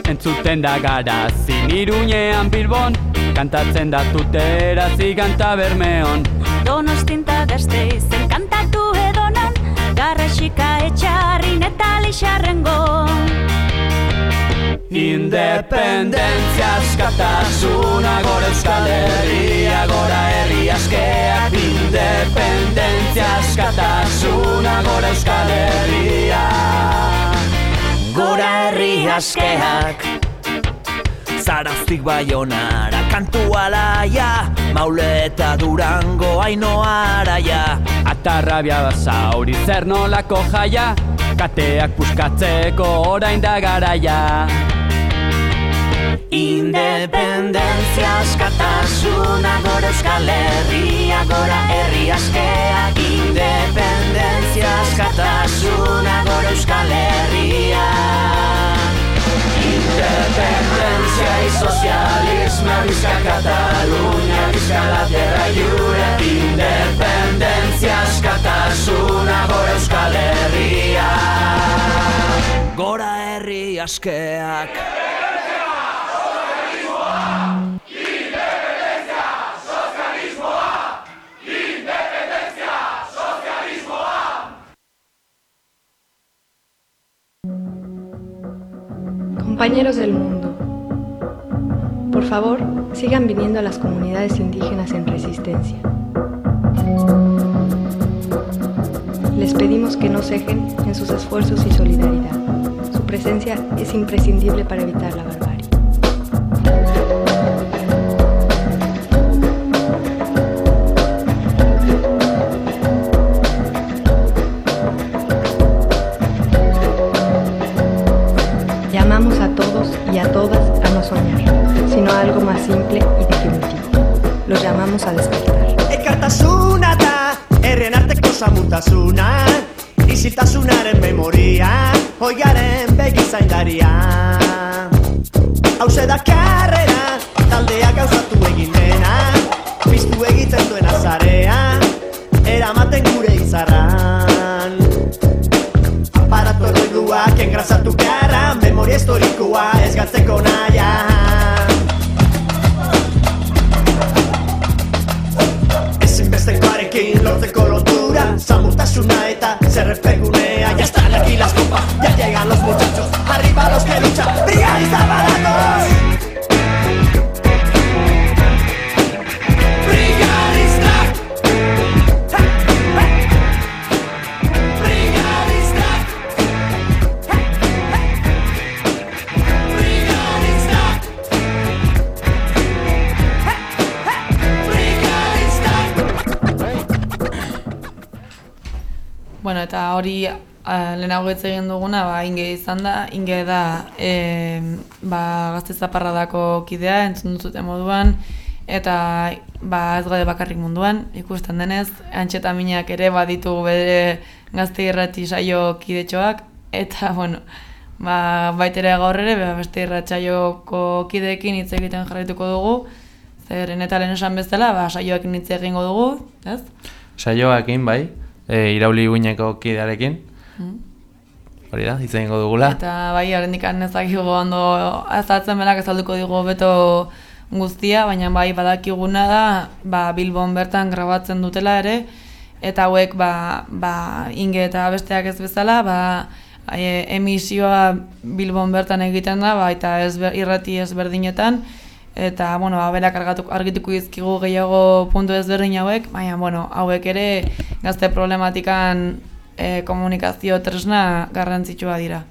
Entzuten da gara zin iruñean bilbon Kantatzen da tutera ziganta bermeon. Donostinta gazteizen kantatu edonan Garrasika etxarrin eta lixarrengo. Independentzia askatasuna gora Euskal Herria gora herri askeak Independentzia askatasuna gora Euskal Herria. Gora herri askeak. Zaraztik baionara kantu alaia. Maule eta durango aino araia. Atarrabia basauri zer nolako jaia? Kateak puskatzeko orain da garaia Independentzia askatasuna gora Euskal Herria gora herri askeak Independentzia askatasuna gora Euskal Herria. Independencia y socialismo Visca Cataluña, visca la tierra lliure Independencia askatasuna gora Euskal Herria. Gora herri askeak Compañeros del mundo, por favor, sigan viniendo a las comunidades indígenas en resistencia. Les pedimos que no cejen en sus esfuerzos y solidaridad. Su presencia es imprescindible para evitar la barbarie. estaría lehenago hitz egin duguna, ba, inge izan da, inge da e, ba, gazte zaparradako kidea, entzun duzuten moduan, eta ba, ez gade bakarrik munduan, ikusten denez, antxeta minak ere baditu bere gazte irrati saio kidetxoak, eta, bueno, ba, baitere gaur ere, ba, beste irratsaioko kideekin hitz egiten jarraituko dugu, zer eta lehen esan bezala, ba, saioekin hitz egingo dugu, ez? Saioakin, bai, e, irauli guineko kidearekin. Mm. Hori da, hitz egingo dugula. Eta bai, horrendik ezakigu ondo azaltzen berak azalduko digu beto guztia, baina bai badakiguna da ba, Bilbon bertan grabatzen dutela ere, eta hauek ba, ba, inge eta besteak ez bezala, ba, e, emisioa Bilbon bertan egiten da, ba, eta ez, irrati ezberdinetan, eta bueno, ba, berak argituko dizkigu gehiago puntu ezberdin hauek, baina bueno, hauek ere gazte problematikan e, komunikazio tresna garrantzitsua dira.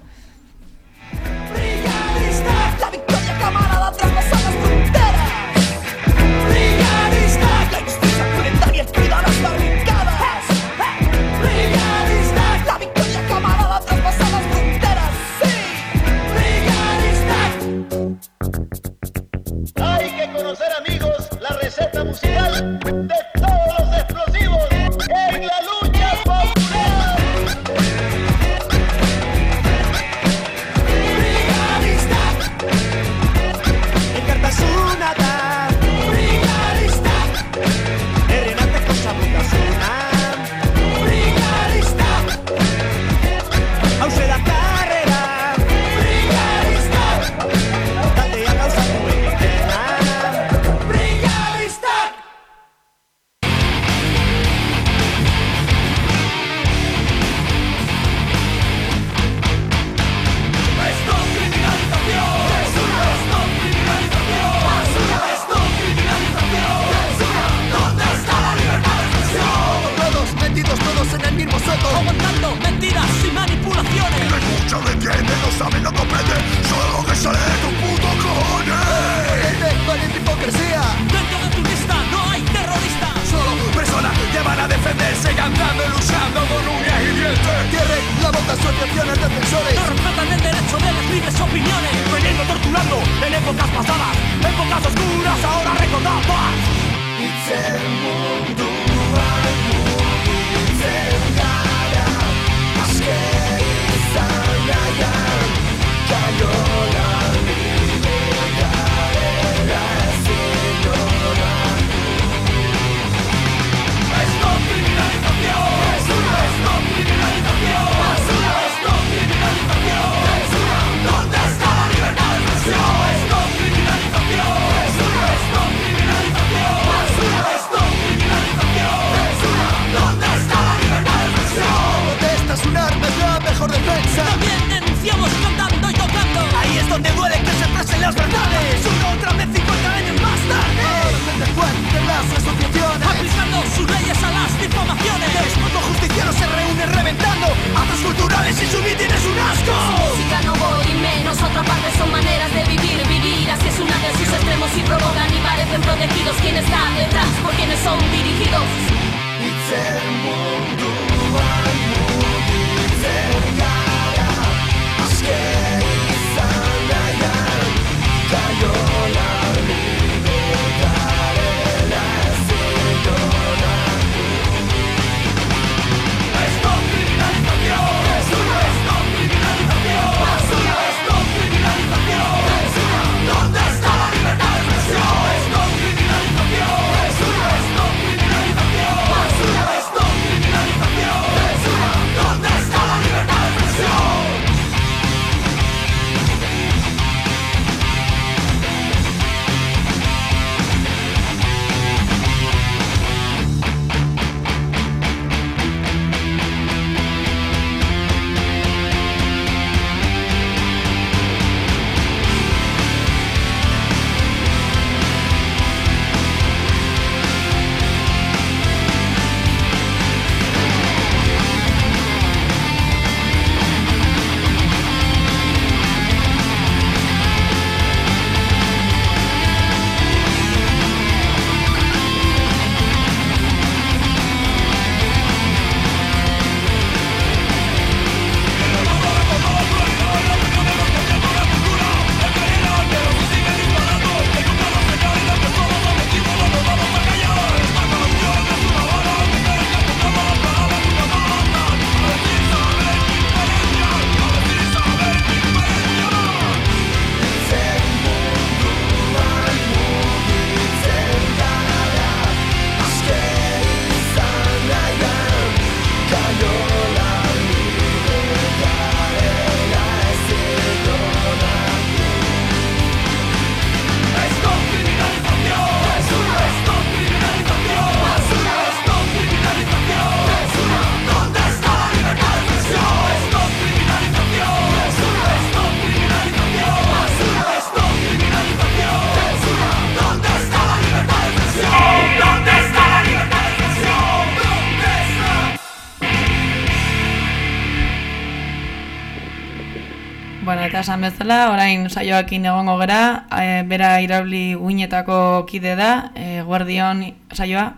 Esan bezala, orain saioakin egongo gera, e, bera irauli uinetako kide da, e, guardion saioa.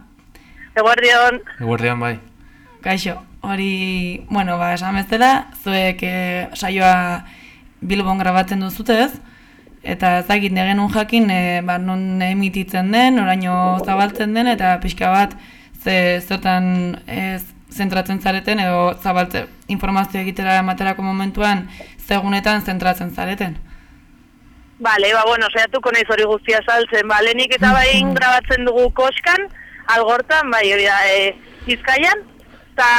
Eguardion, Eguerdian bai. Kaixo, hori, bueno, ba, esan bezala, zuek e, saioa Bilbon grabatzen duzute ez? Eta ez dakit negen un jakin, e, ba, non emititzen den, oraino zabaltzen den, eta pixka bat, ze zertan ez zentratzen zareten, edo zabaltze, informazio egitera ematerako momentuan, zegunetan zentratzen zareten. Bale, ba, bueno, saiatuko naiz hori guztia saltzen, ba, lehenik eta bain grabatzen dugu koskan, algortan, bai, hori da, e, Bizkaian, eta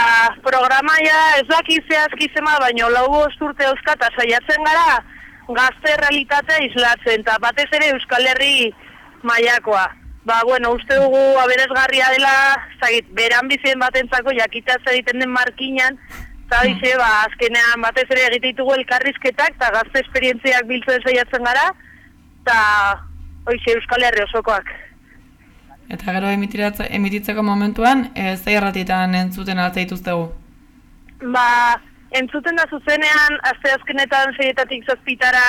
programa ja ez daki zehazki zema, baino lau urte euska, eta saiatzen gara gazte realitatea islatzen, eta batez ere Euskal Herri mailakoa. Ba, bueno, uste dugu aberezgarria dela, zagit, beran bizien batentzako jakita zer egiten den markinan, eta bize, ba, azkenean batez ere egite ditugu elkarrizketak, eta gazte esperientziak biltzen saiatzen gara, eta hoize Euskal Herri osokoak. Eta gero emititzeko momentuan, e, ze irratietan entzuten altzaituztegu. Ba, entzuten da zuzenean, aste azkenetan seietatik zazpitara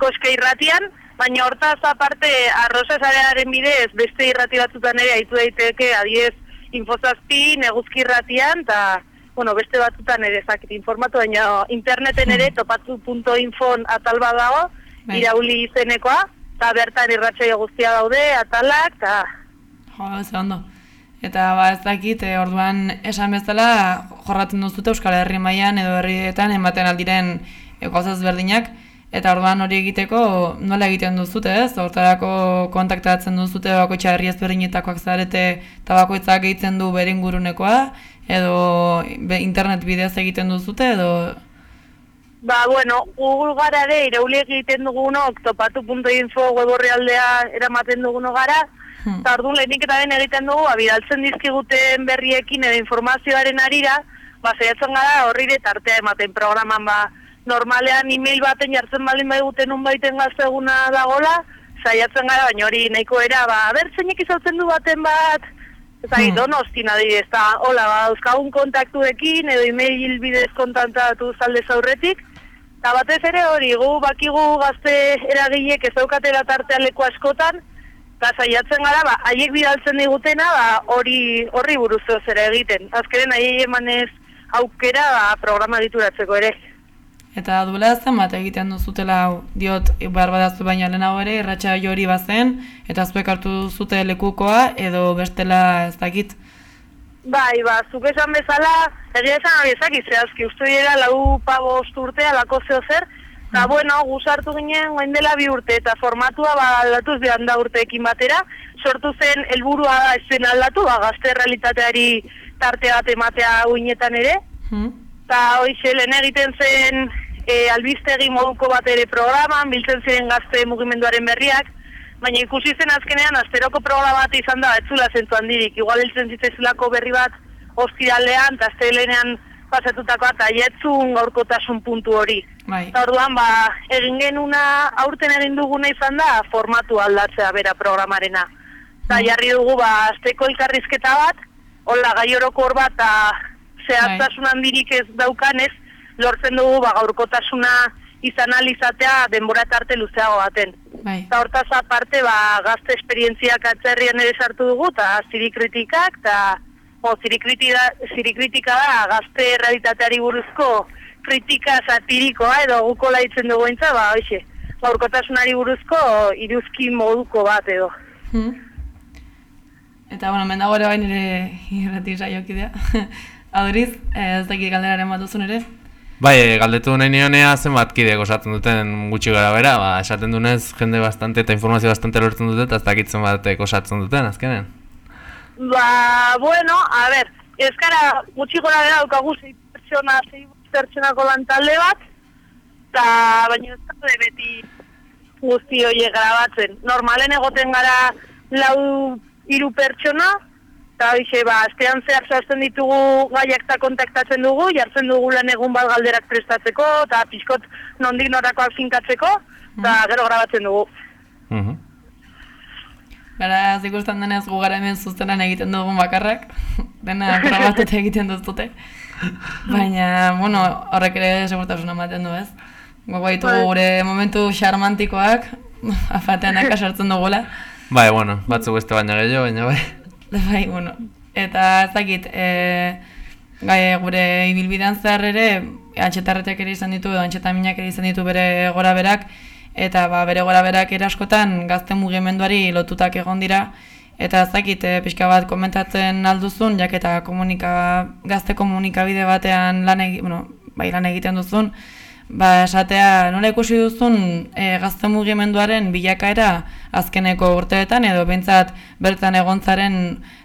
koska irratian, baina hortaz aparte arrosa sarearen bidez beste irrati batzutan ere aitu daiteke adiez infozazpi, neguzki irratian, eta bueno, beste batzutan ere zakit informatu, baina interneten ere topatu.info atal bat dago, Bai. irauli izenekoa, eta bertan irratsaio guztia daude, atalak, eta Jo, ze ondo. Eta ba ez dakit, e, orduan esan bezala jorratzen duzute Euskal Herri mailan edo herrietan ematen aldiren e, gozaz berdinak, eta orduan hori egiteko nola egiten duzute ez? Hortarako kontaktatzen duzute bakoitza herri ezberdinetakoak zarete eta bakoitzak gehitzen du bere ingurunekoa, edo internet bidez egiten duzute, edo... Ba, bueno, Google gara ere, irauli egiten dugunok, topatu.info web orrialdea eramaten duguno gara, eta orduan lehenik eta den egiten dugu, ba, bidaltzen dizkiguten berriekin edo informazioaren arira, ba, saiatzen gara horrire tartea ematen. Programan, ba, normalean e-mail baten jartzen baldin baiguten un baiten gazteguna dagola, saiatzen gara, baina hori nahiko era, ba, ber zeinek izautzen du baten bat, Eta hmm. donostin adibidez, eta hola, ba, dauzkagun kontaktuekin edo email bidez kontantatu zaldez aurretik, eta batez ere hori, gu bakigu gazte eragilek ez daukatela tartea leku askotan, eta saiatzen gara, ba, haiek bidaltzen digutena, ba, hori horri buruz zer egiten. Azkeren haiei emanez aukera ba, programa dituratzeko ere. Eta duela zenbat egiten duzutela diot behar badazu baina lehenago ere irratxa hori bazen, eta zuek hartu zute lekukoa, edo bestela ez dakit. Bai, ba, zuk esan bezala, egia esan abezak izahazki, uste dira lau pabo urte alako zeo zer, eta bueno, guzartu ginen guen dela bi urte, eta formatua ba, aldatuz behan da urteekin batera, sortu zen helburua ez zen aldatu, ba, gazte realitateari tarte bat ematea uinetan ere, eta hoize lehen egiten zen e, albistegi moduko bat ere programan, biltzen ziren gazte mugimenduaren berriak, baina ikusi zen azkenean asteroko programa bat izan da, ez zula zentu handirik, igual heltzen zitzaizulako berri bat ostiralean, eta astelenean pasatutakoa, eta jetzun gaurkotasun puntu hori. Bai. Eta orduan, ba, egin genuna aurten egin duguna izan da, formatu aldatzea bera programarena. Eta jarri dugu, ba, asteko elkarrizketa bat, hola, gai orokor bat, eta zehaztasun handirik ez daukanez, lortzen dugu, ba, gaurkotasuna izan alizatea denbora tarte luzeago baten. Bai. Eta hortaz aparte, ba, gazte esperientziak atzerrian ere sartu dugu, eta zirikritikak, eta o, zirikritika, zirikritika da gazte realitateari buruzko kritika satirikoa, edo guko laitzen dugu entza, ba, hoxe, gaurkotasunari buruzko iruzki moduko bat edo. Hmm. Eta, bueno, mendago ere bain ere irrati saiokidea. Adoriz, eh, ez dakit galderaren bat duzun ere? Bai, e, galdetu nahi nionea zenbat kideek osatzen duten gutxi gara bera, ba, esaten dunez jende bastante eta informazio bastante lortzen dute eta ez dakit zenbatek osatzen duten, azkenen. Ba, bueno, a ber, ezkara gutxi gora bera daukagu zei pertsona, zei pertsonako lantalde bat, eta baina ez da beti guzti horiek grabatzen. Normalen egoten gara lau hiru pertsona, eta hoxe, ba, astean zehar zehazten ditugu gaiak eta kontaktatzen dugu, jartzen dugu lan egun bat galderak prestatzeko, eta pixkot nondik norakoak finkatzeko, eta gero grabatzen dugu. Gara, ikusten denez gu gara hemen zuztenan egiten dugun bakarrak, dena grabatuta egiten duzute. Baina, bueno, horrek ere segurtasuna ematen du, ez? Gogaitu Bai. gure momentu xarmantikoak, afatean sartzen dugula. Bai, bueno, batzuk beste baina gehiago, baina bai. Bai, bueno. Eta ez dakit, e, gai, gure ibilbidean zehar ere, antxetarretek ere izan ditu, antxetaminak ere izan ditu bere gora berak, eta ba, bere gora berak ere askotan gazte mugimenduari lotutak egon dira, eta ez dakit, e, pixka bat komentatzen alduzun, jaketa komunika, gazte komunikabide batean lan, egi, bueno, bai, lan egiten duzun, ba, esatea, nola ikusi duzun e, gazte mugimenduaren bilakaera azkeneko urteetan edo behintzat bertan egontzaren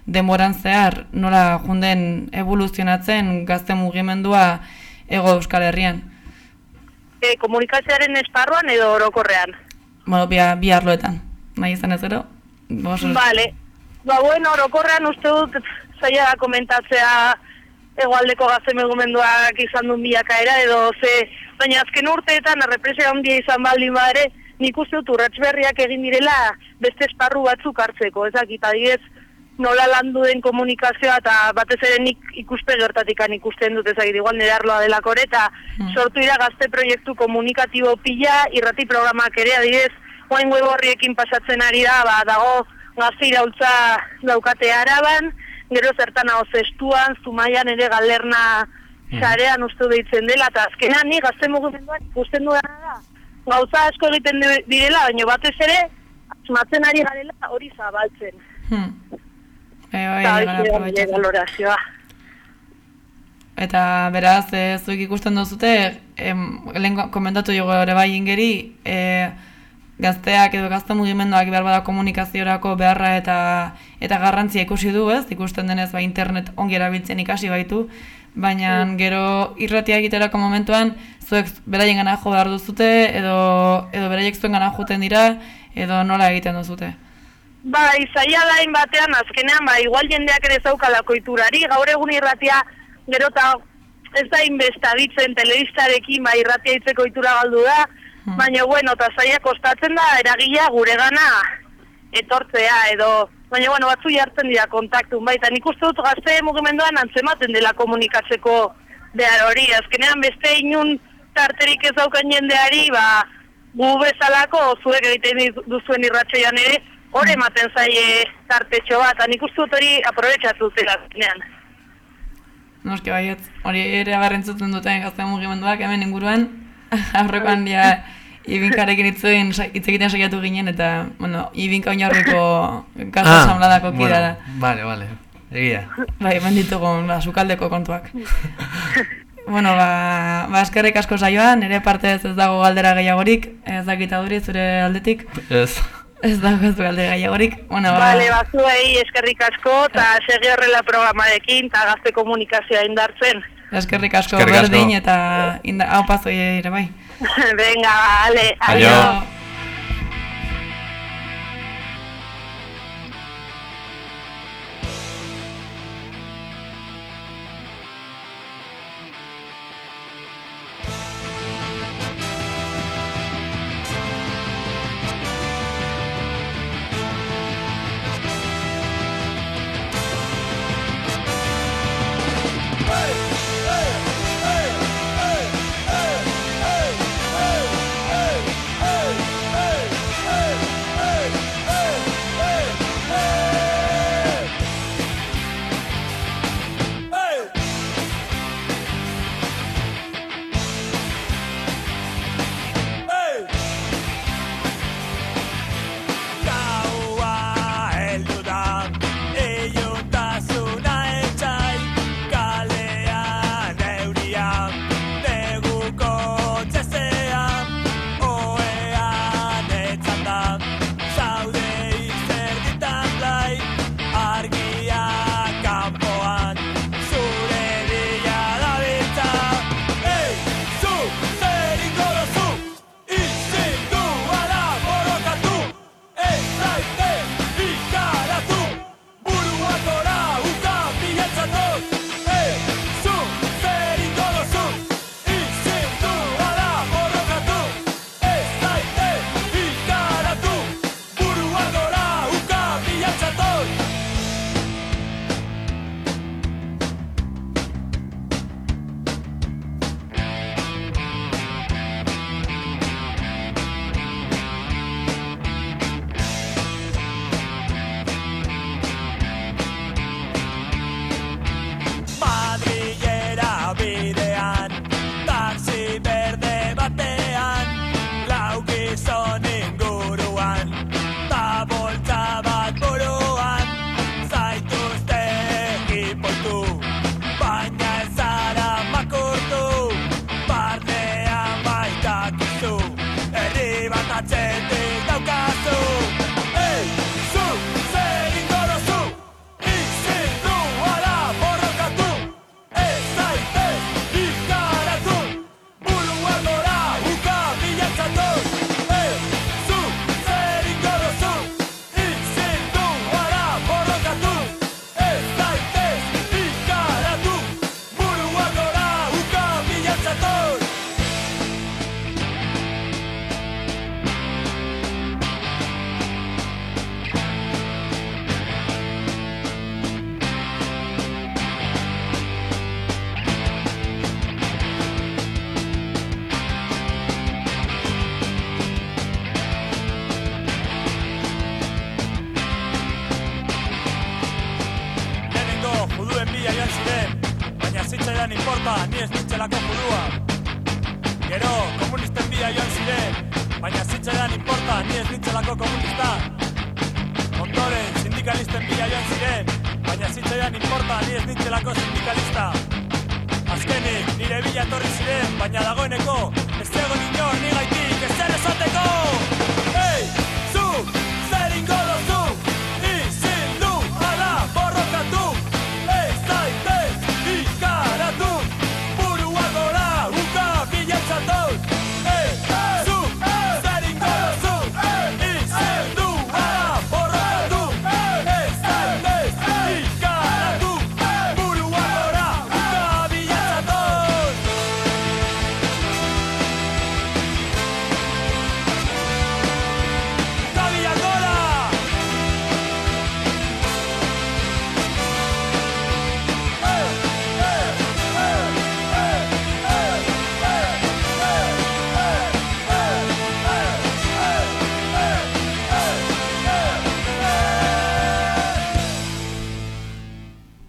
denboran zehar nola junden evoluzionatzen gazte mugimendua ego Euskal Herrian. E, komunikazioaren esparruan edo orokorrean. Bueno, bi, bi arloetan, nahi izan ez gero? Vale. Ba, bueno, orokorrean uste dut zaila komentatzea egoaldeko gazte mugimenduak izan duen bilakaera edo ze, baina azken urteetan errepresia handia izan baldin badere, nik uste dut berriak egin direla beste esparru batzuk hartzeko, ezakit, adibidez, nola landu den komunikazioa eta batez ere nik ikuspegi hortatik ikusten dut ezagir igual nire arloa delako ere eta sortu dira gazte proiektu komunikatibo pila, irrati programak ere adibidez, oain web horriekin pasatzen ari da, ba, dago gazte iraultza daukate araban, gero zertan hau zestuan, zumaian ere galerna sarean uste deitzen dela, eta azkenan ni gazte mugimenduan ikusten duena da, gauza asko egiten di- direla, baina batez ere, asmatzen ari garela hori zabaltzen. Hmm. E, bai, Eta gara hori. Eta beraz, e, zuek ikusten duzute, em, lehen ko- komentatu jo ere bai ingeri, e, gazteak edo gazte mugimenduak behar bada komunikaziorako beharra eta eta garrantzia ikusi du, ez? Ikusten denez ba, internet ongi erabiltzen ikasi baitu, baina gero irratia egiterako momentuan zuek beraien gana jo behar duzute edo, edo beraiek zuen gana joten dira edo nola egiten duzute. Bai, zaila dain batean, azkenean, ba, igual jendeak ere zaukalako iturari, gaur egun irratia, gero eta ez da inbestaditzen telebistarekin, ba, irratia itzeko itura galdu da, baina, bueno, eta zaila kostatzen da, eragila gure gana etortzea, edo, baina, bueno, batzu jartzen dira kontaktun, baita, nik uste dut gazte mugimenduan antzematen dela komunikatzeko behar hori, azkenean beste inun tarterik ez daukan jendeari, ba, gu bezalako, zuek egiten duzuen irratxoian ere, hor ematen zaie tartetxo bat, eta nik uste dut hori aprobetsatu zela azkenean. Noski baiet, hori ere agarrentzuten duten gazte mugimenduak hemen inguruan, aurrekoan ja ibinkarekin hitzein hitz egiten saiatu ginen eta, bueno, ibinka oinarriko kasu Ah, asambladako kida bueno. Vale, vale. Egia. Bai, eman ditugun, ba, sukaldeko kontuak. bueno, ba, ba, eskerrik asko saioa, nire parte ez dago galdera gehiagorik, ez dakit aduri zure aldetik. Ez. Ez dago ez galdera gehiagorik. Bueno, ba, Bale, bazuei eskerrik asko, eta segi horrela programarekin, eta gazte komunikazioa indartzen. Eskerrik asko Eskerrik asko. berdin eta inda, hau pasoi ere bai. Venga, bale, Aio. Hey!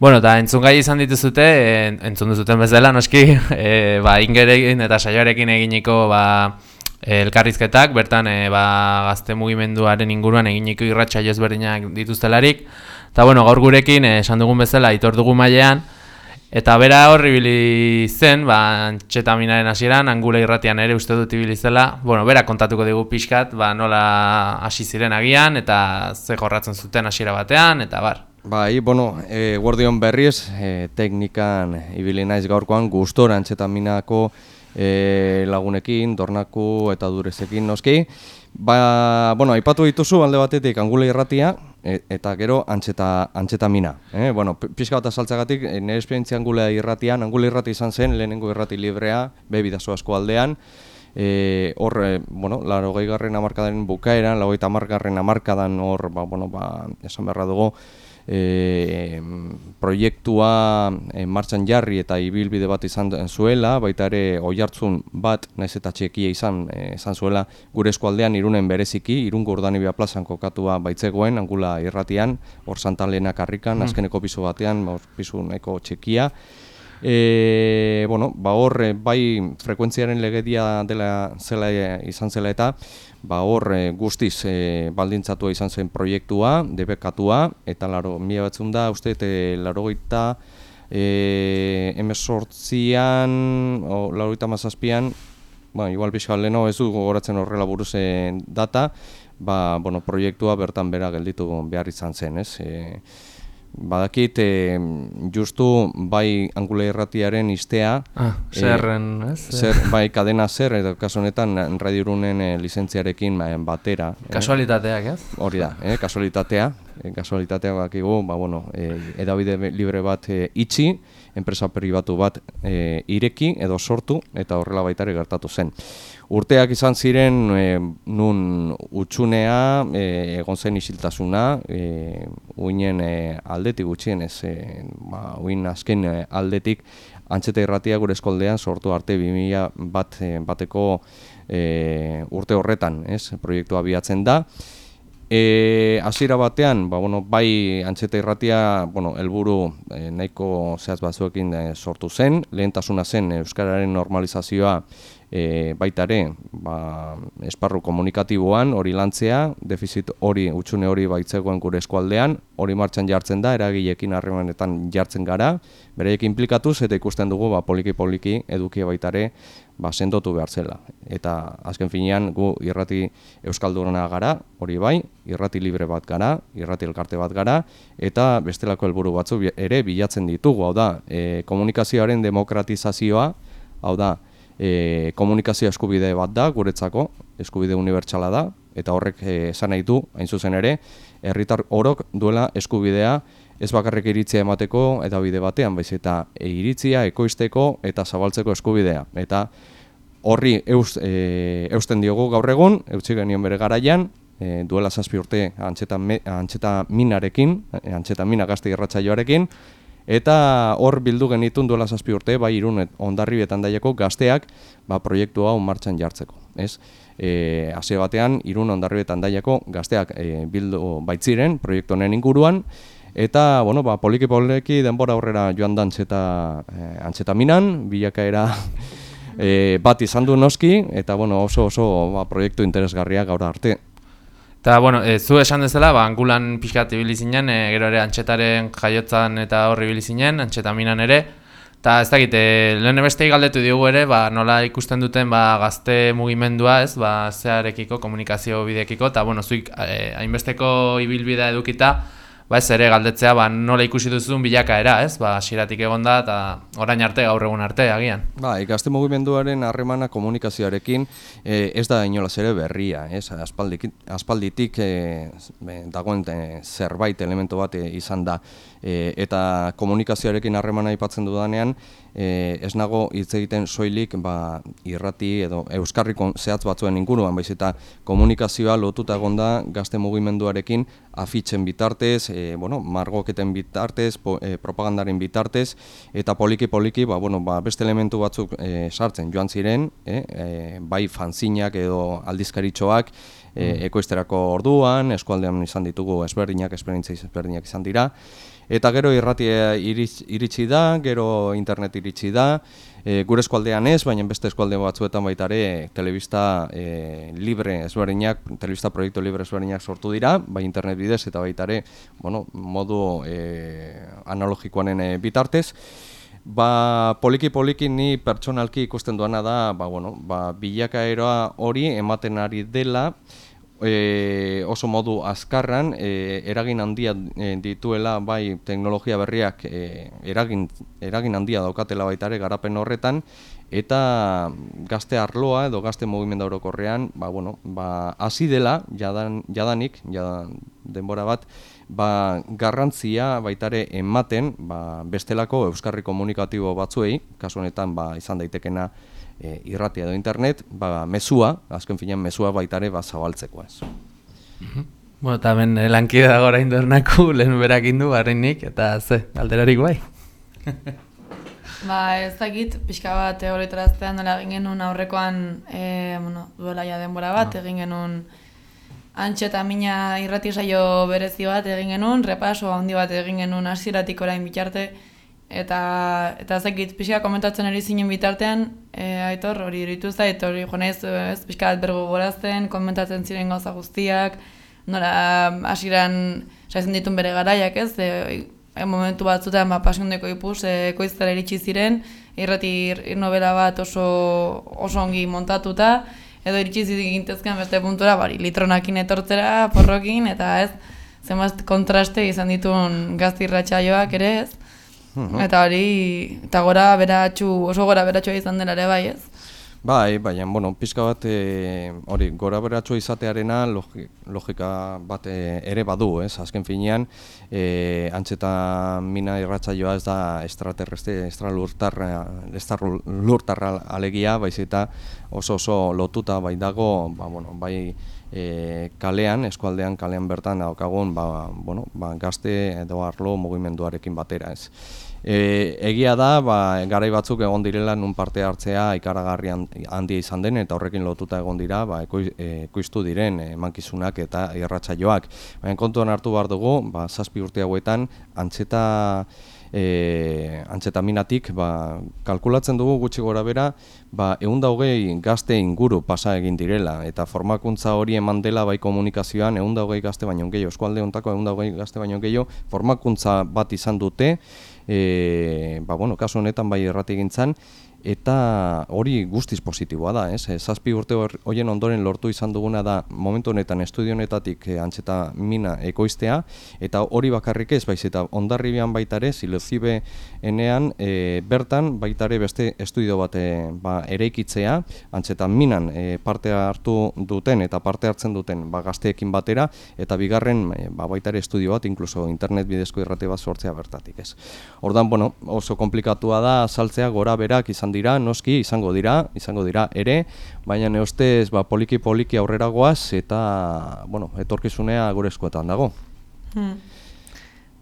Bueno, eta entzungai izan dituzute, en, entzun duzuten bezala, noski, e, ba, ingerekin eta saioarekin eginiko ba, elkarrizketak, bertan e, ba, gazte mugimenduaren inguruan eginiko irratxa ezberdinak dituztelarik. Eta bueno, gaur gurekin, eh, esan dugun bezala, itor dugu mailean, eta bera horri ibili zen, ba, antxetaminaren hasieran, angula irratian ere uste dut ibili zela, bueno, bera kontatuko digu pixkat, ba, nola hasi ziren agian, eta ze jorratzen zuten hasiera batean, eta bar. Bai, bueno, e, guardion berriz, e, teknikan ibili naiz gaurkoan gustora antxetaminako e, lagunekin, dornaku eta durezekin noski. Ba, bueno, aipatu dituzu alde batetik angula irratia e, eta gero antxeta, antxetamina. Eh? Bueno, pi- pixka bat azaltzagatik, e, nire esperientzia angula irratian, angula irrati izan zen, lehenengo irrati librea, bebidazo asko aldean, E, hor, e, bueno, laro garren amarkadaren bukaeran, lau eta amargarren amarkadan hor, ba, bueno, ba, esan beharra dugu, e, proiektua e, martxan jarri eta ibilbide bat izan zuela, baita ere oihartzun bat, naiz eta txekia izan, e, izan zuela, gure eskualdean irunen bereziki, irungo urdanibia plazan kokatua baitzegoen, angula irratian, hor santalenak harrikan, Hmm. azkeneko pisu batean, hor pisu nahiko txekia, E, bueno, ba hor e, bai frekuentziaren legedia dela zela izan zela eta ba hor e, guztiz e, baldintzatua izan zen proiektua, debekatua eta laro mila batzun da uste e, larogeita e, emezortzian o larogeita mazazpian ba, igual pixka leno ez du gogoratzen horrela buruz e, data ba, bueno, proiektua bertan bera gelditu behar izan zen, ez? E, Badakit, e, justu bai angula irratiaren istea... Ah, zerren, ez? Zer, bai, kadena zer, edo kasu honetan radiurunen e, lizentziarekin ba, batera. Kasualitateak, ez? Hori da, eh, kasualitatea. E, kasualitatea bakigu, ba, bueno, e, edabide libre bat e, itxi, enpresa pribatu bat e, ireki edo sortu, eta horrela baitare gertatu zen. Urteak izan ziren e, nun utxunea, e, egon zen isiltasuna, e, uinen e, aldetik gutxienez, e, ba, uin azken e, aldetik, antxeta irratia gure eskoldean sortu arte 2000 bat, e, bateko e, urte horretan, ez, proiektua abiatzen da. E, hasiera batean, ba, bueno, bai antxeta irratia, bueno, helburu e, nahiko zehaz batzuekin e, sortu zen, lehentasuna zen euskararen normalizazioa e, baita ere, ba, esparru komunikatiboan hori lantzea, defizit hori utxune hori baitzegoen gure eskualdean, hori martxan jartzen da, eragilekin harremanetan jartzen gara, bereiek implikatuz eta ikusten dugu ba, poliki-poliki edukia baita ere ba, sendotu behar zela. Eta azken finean gu irrati euskalduna gara, hori bai, irrati libre bat gara, irrati elkarte bat gara, eta bestelako helburu batzu ere bilatzen ditugu, hau da, e, komunikazioaren demokratizazioa, hau da, e, komunikazio eskubide bat da guretzako, eskubide unibertsala da, eta horrek e, esan nahi du, hain zuzen ere, herritar orok duela eskubidea ez bakarrik iritzia emateko eta bide batean, baiz eta e, iritzia, ekoizteko eta zabaltzeko eskubidea. Eta horri eus, e, eusten diogu gaur egun, eutsi genion bere garaian, e, duela zazpi urte antxeta, me, antxeta minarekin, e, antxeta mina gazte irratsaioarekin, eta hor bildu genitun duela zazpi urte, bai irun ondarribietan daieko gazteak ba, proiektu hau martxan jartzeko. Ez? E, hasiera batean, irun ondarribietan daieko gazteak e, bildu baitziren proiektu honen inguruan, Eta, bueno, ba, poliki poliki denbora aurrera joan da antxeta, eh, antxetaminan, bilakaera eh, bat izan du noski, eta bueno, oso oso ba, proiektu interesgarria gaur arte. Eta, bueno, e, zu esan dezela, ba, angulan pixkat ibili zinen, e, gero ere antxetaren jaiotzan eta horri ibili zinen, antxetaminan ere. Eta ez dakit, e, lehen bestei galdetu diogu ere, ba, nola ikusten duten ba, gazte mugimendua, ez, ba, zearekiko, komunikazio bidekiko, eta, bueno, zuik e, hainbesteko ibilbidea edukita, ba, ez ere galdetzea, ba, nola ikusi duzun bilakaera, ez, ba, hasieratik egon da, eta orain arte, gaur egun arte, agian. Ba, gazte mugimenduaren harremana komunikazioarekin e, ez da inolaz ere berria, ez? Aspaldik, aspalditik e, dagoen e, zerbait elementu bat e, izan da. E, eta komunikazioarekin harremana aipatzen dudanean, e, ez nago hitz egiten soilik ba, irrati edo euskarri zehatz batzuen inguruan, baiz eta komunikazioa lotuta egonda gazte mugimenduarekin afitzen bitartez, e, bueno, margoketen bitartez, po, e, propagandaren bitartez, eta poliki-poliki ba, bueno, ba, beste elementu batzuk e, sartzen joan ziren, e, e, bai fanzinak edo aldizkaritxoak, e, ekoizterako orduan, eskualdean izan ditugu ezberdinak, esperientzia ezberdinak izan dira, Eta gero irratia iritsi da, gero internet iritsi da, e, gure eskualdean ez, baina beste eskualde batzuetan baita ere telebista e, libre ezberdinak, telebista proiektu libre ezberdinak sortu dira, bai internet bidez eta baita ere, bueno, modu e, analogikoanen e, bitartez. Ba, poliki poliki ni pertsonalki ikusten duana da, ba, bueno, ba, bilakaeroa hori ematen ari dela, e, oso modu azkarran e, eragin handia e, dituela bai teknologia berriak e, eragin, eragin handia daukatela baita ere garapen horretan eta gazte arloa edo gazte mugimendu orokorrean ba, bueno, ba, hasi dela jadan, jadanik jadan, denbora bat ba, garrantzia baitare ematen ba, bestelako euskarri komunikatibo batzuei kasu honetan ba, izan daitekena e, irratia edo internet, ba, mesua, azken finean mesua baitare ba, zabaltzeko ez. Mhm. Bueno, eta ben eh, lankide dago orain duernaku lehen berak indu, barrinik, eta ze, alderarik bai. ba, ez dakit, pixka bat horretaraztean nola egin genuen aurrekoan, e, bueno, duela ja denbora bat, ah. egin genuen antxe eta mina irrati saio berezi bat egin genuen, repaso handi bat egin genuen hasieratik orain bitarte, eta eta zekit pixka komentatzen ari zinen bitartean e, aitor hori iritu zait hori jo naiz ez pixka bergo gorazten komentatzen ziren gauza guztiak nola hasieran saizen ditun bere garaiak ez? E, e, momentu batzuetan ba pasiondeko ipus e, koiztara iritsi ziren irrati novela bat oso oso ongi montatuta edo iritsi zigintezken beste puntura bari litronakin etortzera porrokin eta ez zenbat kontraste izan dituen gaztirratxaioak ere ez -hmm. Eta hori, eta gora beratxu, oso gora beratxua izan dela ere bai ez? Bai, baina, bueno, pizka bat e, hori, gora beratxua izatearena logika bat e, ere badu, ez? Azken finean, e, antxeta mina irratzaioa ez da estraterrestre, estralurtarra, estralurtarra alegia, baiz eta oso oso lotuta bai dago, ba, bueno, bai e, kalean, eskualdean kalean bertan daukagun ba, bueno, ba, gazte edo arlo mugimenduarekin batera ez. E, egia da, ba, garai batzuk egon direla nun parte hartzea ikaragarri handia izan den eta horrekin lotuta egon dira ba, ekoiztu diren emankizunak eta irratsaioak. Baina kontuan hartu behar dugu, ba, zazpi urte hauetan, antzeta e, antzetaminatik ba, kalkulatzen dugu gutxi gora bera ba, egun hogei gazte inguru pasa egin direla eta formakuntza hori eman dela bai komunikazioan egun hogei gazte baino gehiago eskualde hontako egun hogei gazte baino gehiago formakuntza bat izan dute. E, ba, bueno, kasu honetan bai errati gintzan eta hori guztiz positiboa da, ez? Zazpi urte horien ondoren lortu izan duguna da momentu honetan estudionetatik e, antxeta mina ekoiztea, eta hori bakarrik ez, baiz eta ondarribian baitare, zilozibe enean, e, bertan baitare beste estudio bat e, ba, eraikitzea, antxeta minan e, parte hartu duten eta parte hartzen duten ba, gazteekin batera, eta bigarren e, ba, baitare estudio bat, inkluso internet bidezko irrate bat sortzea bertatik, ez? Ordan, bueno, oso komplikatua da, saltzea gora berak izan dira, noski izango dira, izango dira ere, baina neostez ba, poliki poliki aurrera goaz eta bueno, etorkizunea gure eskuetan dago. Hmm.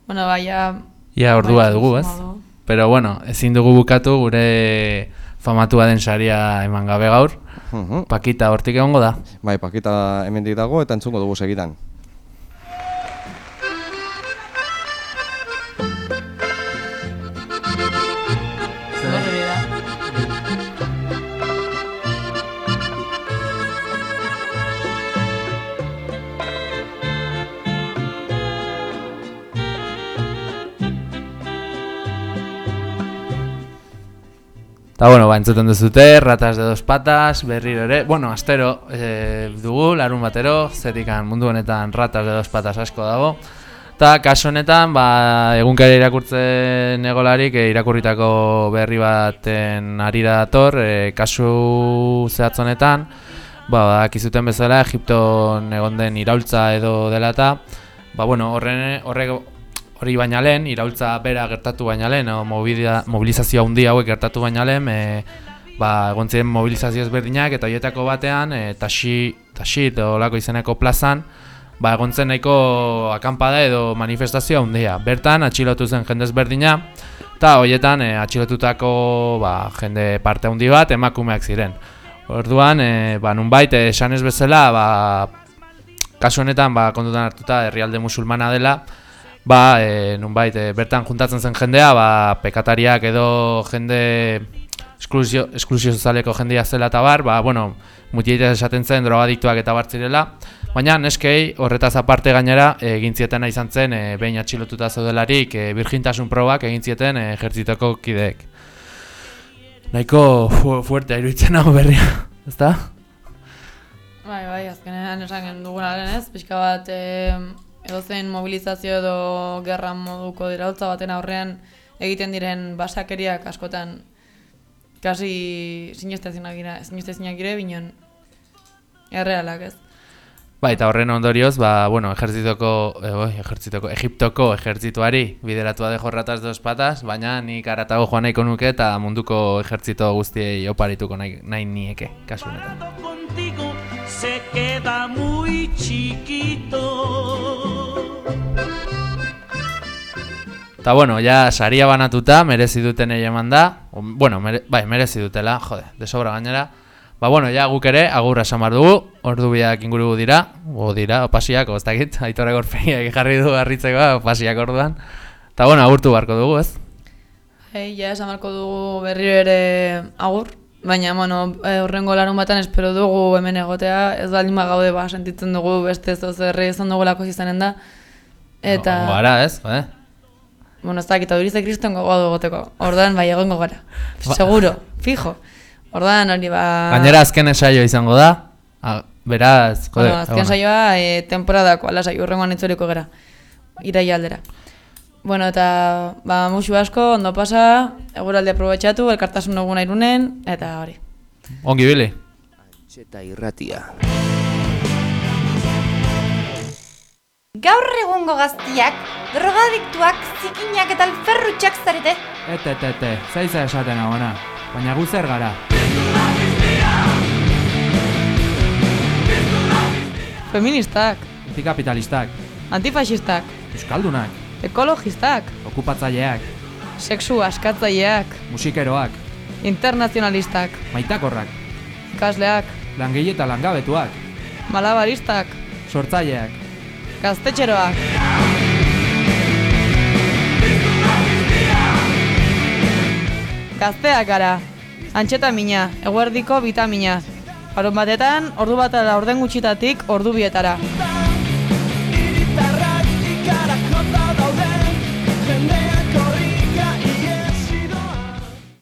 Bueno, baina... Ia ordua dugu, ez? Pero bueno, ezin dugu bukatu gure famatua den saria eman gabe gaur. Pakita hortik egongo da? Bai, Pakita hemendik dago eta entzungo dugu segidan. Eta, bueno, ba, entzuten duzute, ratas de dos patas, berriro ere, bueno, astero e, dugu, larun batero, zetikan mundu honetan ratas de dos patas asko dago. Eta, kaso honetan, ba, egunkera irakurtzen egolarik, e, irakurritako berri baten arira dator, e, kasu zehatz honetan, ba, dakizuten bezala, Egipton egon den iraultza edo dela eta, ba, bueno, horren, horrek hori baina lehen, iraultza bera gertatu baina lehen, o mobilizazio handi hauek gertatu baina lehen, e, ba, egon ziren mobilizazio ezberdinak eta horietako batean, e, taxi, taxi edo lako izeneko plazan, ba, egon zen nahiko akampada edo manifestazio handia. Bertan, atxilotu zen jende ezberdina, eta horietan e, atxilotutako ba, jende parte handi bat emakumeak ziren. Orduan, e, ba, nunbait, e, esan ez bezala, ba, kasu honetan ba, kontutan hartuta herrialde musulmana dela, ba, e, nunbait, e, bertan juntatzen zen jendea, ba, pekatariak edo jende esklusio, esklusio sozialeko jendea zela eta bar, ba, bueno, mutietez esaten zen drogadiktuak eta bartzirela, baina neskei horretaz aparte gainera egin zietena izan zen e, behin atxilotuta zaudelarik e, birjintasun probak egin zieten e, kideek. Nahiko fu fuerte iruditzen hau berria, ezta? Bai, bai, azkenean esan dugunaren ez, pixka bat e, edozein mobilizazio edo gerra moduko dirautza baten aurrean egiten diren basakeriak askotan kasi sinestezinak gira, sinestezinak gire binon errealak ez. Bai, eta horren ondorioz, ba, bueno, ejertzitoko, e, oi, ejertzitoko, Egiptoko ejertzituari bideratua de jorratas dos patas, baina nik aratago joan nahiko nuke eta munduko ejertzito guztiei oparituko nahi, nahi nieke, kasu honetan. se queda muy chiquito. Eta bueno, ja saria banatuta, merezi duten eman da, O, bueno, mere, bai, merezi dutela, jode, de sobra gainera. Ba bueno, ja guk ere, agurra esan behar dugu, ordu biak inguru dira, o dira, opasiak, ez dakit, aitorre gorpegiak jarri du garritzeko, opasiak orduan. Eta bueno, agurtu beharko dugu, ez? Hei, ja esan beharko dugu berriro ere agur, baina bueno, e, horrengo larun batan espero dugu hemen egotea, ez baldin gaude ba, sentitzen dugu beste ez zerri izan dugulako izanen da. Eta, gara, ez? Eh? Bueno, ez dakit, aurize kriston gogoa du egoteko, ordan bai egongo gara, Ba- seguro, fijo. Ordan hori ba... Gainera azken esaio izango da, a, beraz, jode, Bueno, azken saioa e, temporadako, ala saio urrengoan itzoriko gara, iraia aldera. Bueno, eta ba, musu asko, ondo pasa, eguraldi aprobetxatu, elkartasun eguna irunen, eta hori. Ongi bili. Antxeta irratia. Gaur egungo gaztiak, drogadiktuak, zikinak eta alferrutxak zarete. Ete, ete, ete, zaiza esaten agona, baina gu zer gara. Feministak, Antikapitalistak, antifasistak, euskaldunak, ekologistak, okupatzaileak, sexu askatzaileak, musikeroak, internazionalistak, maitakorrak, ikasleak, langile eta langabetuak, malabaristak, sortzaileak, gaztetxeroak. Gazteak gara, antxeta mina, eguerdiko bitamina. Harun batetan, ordu bat ala orden gutxitatik ordu bietara.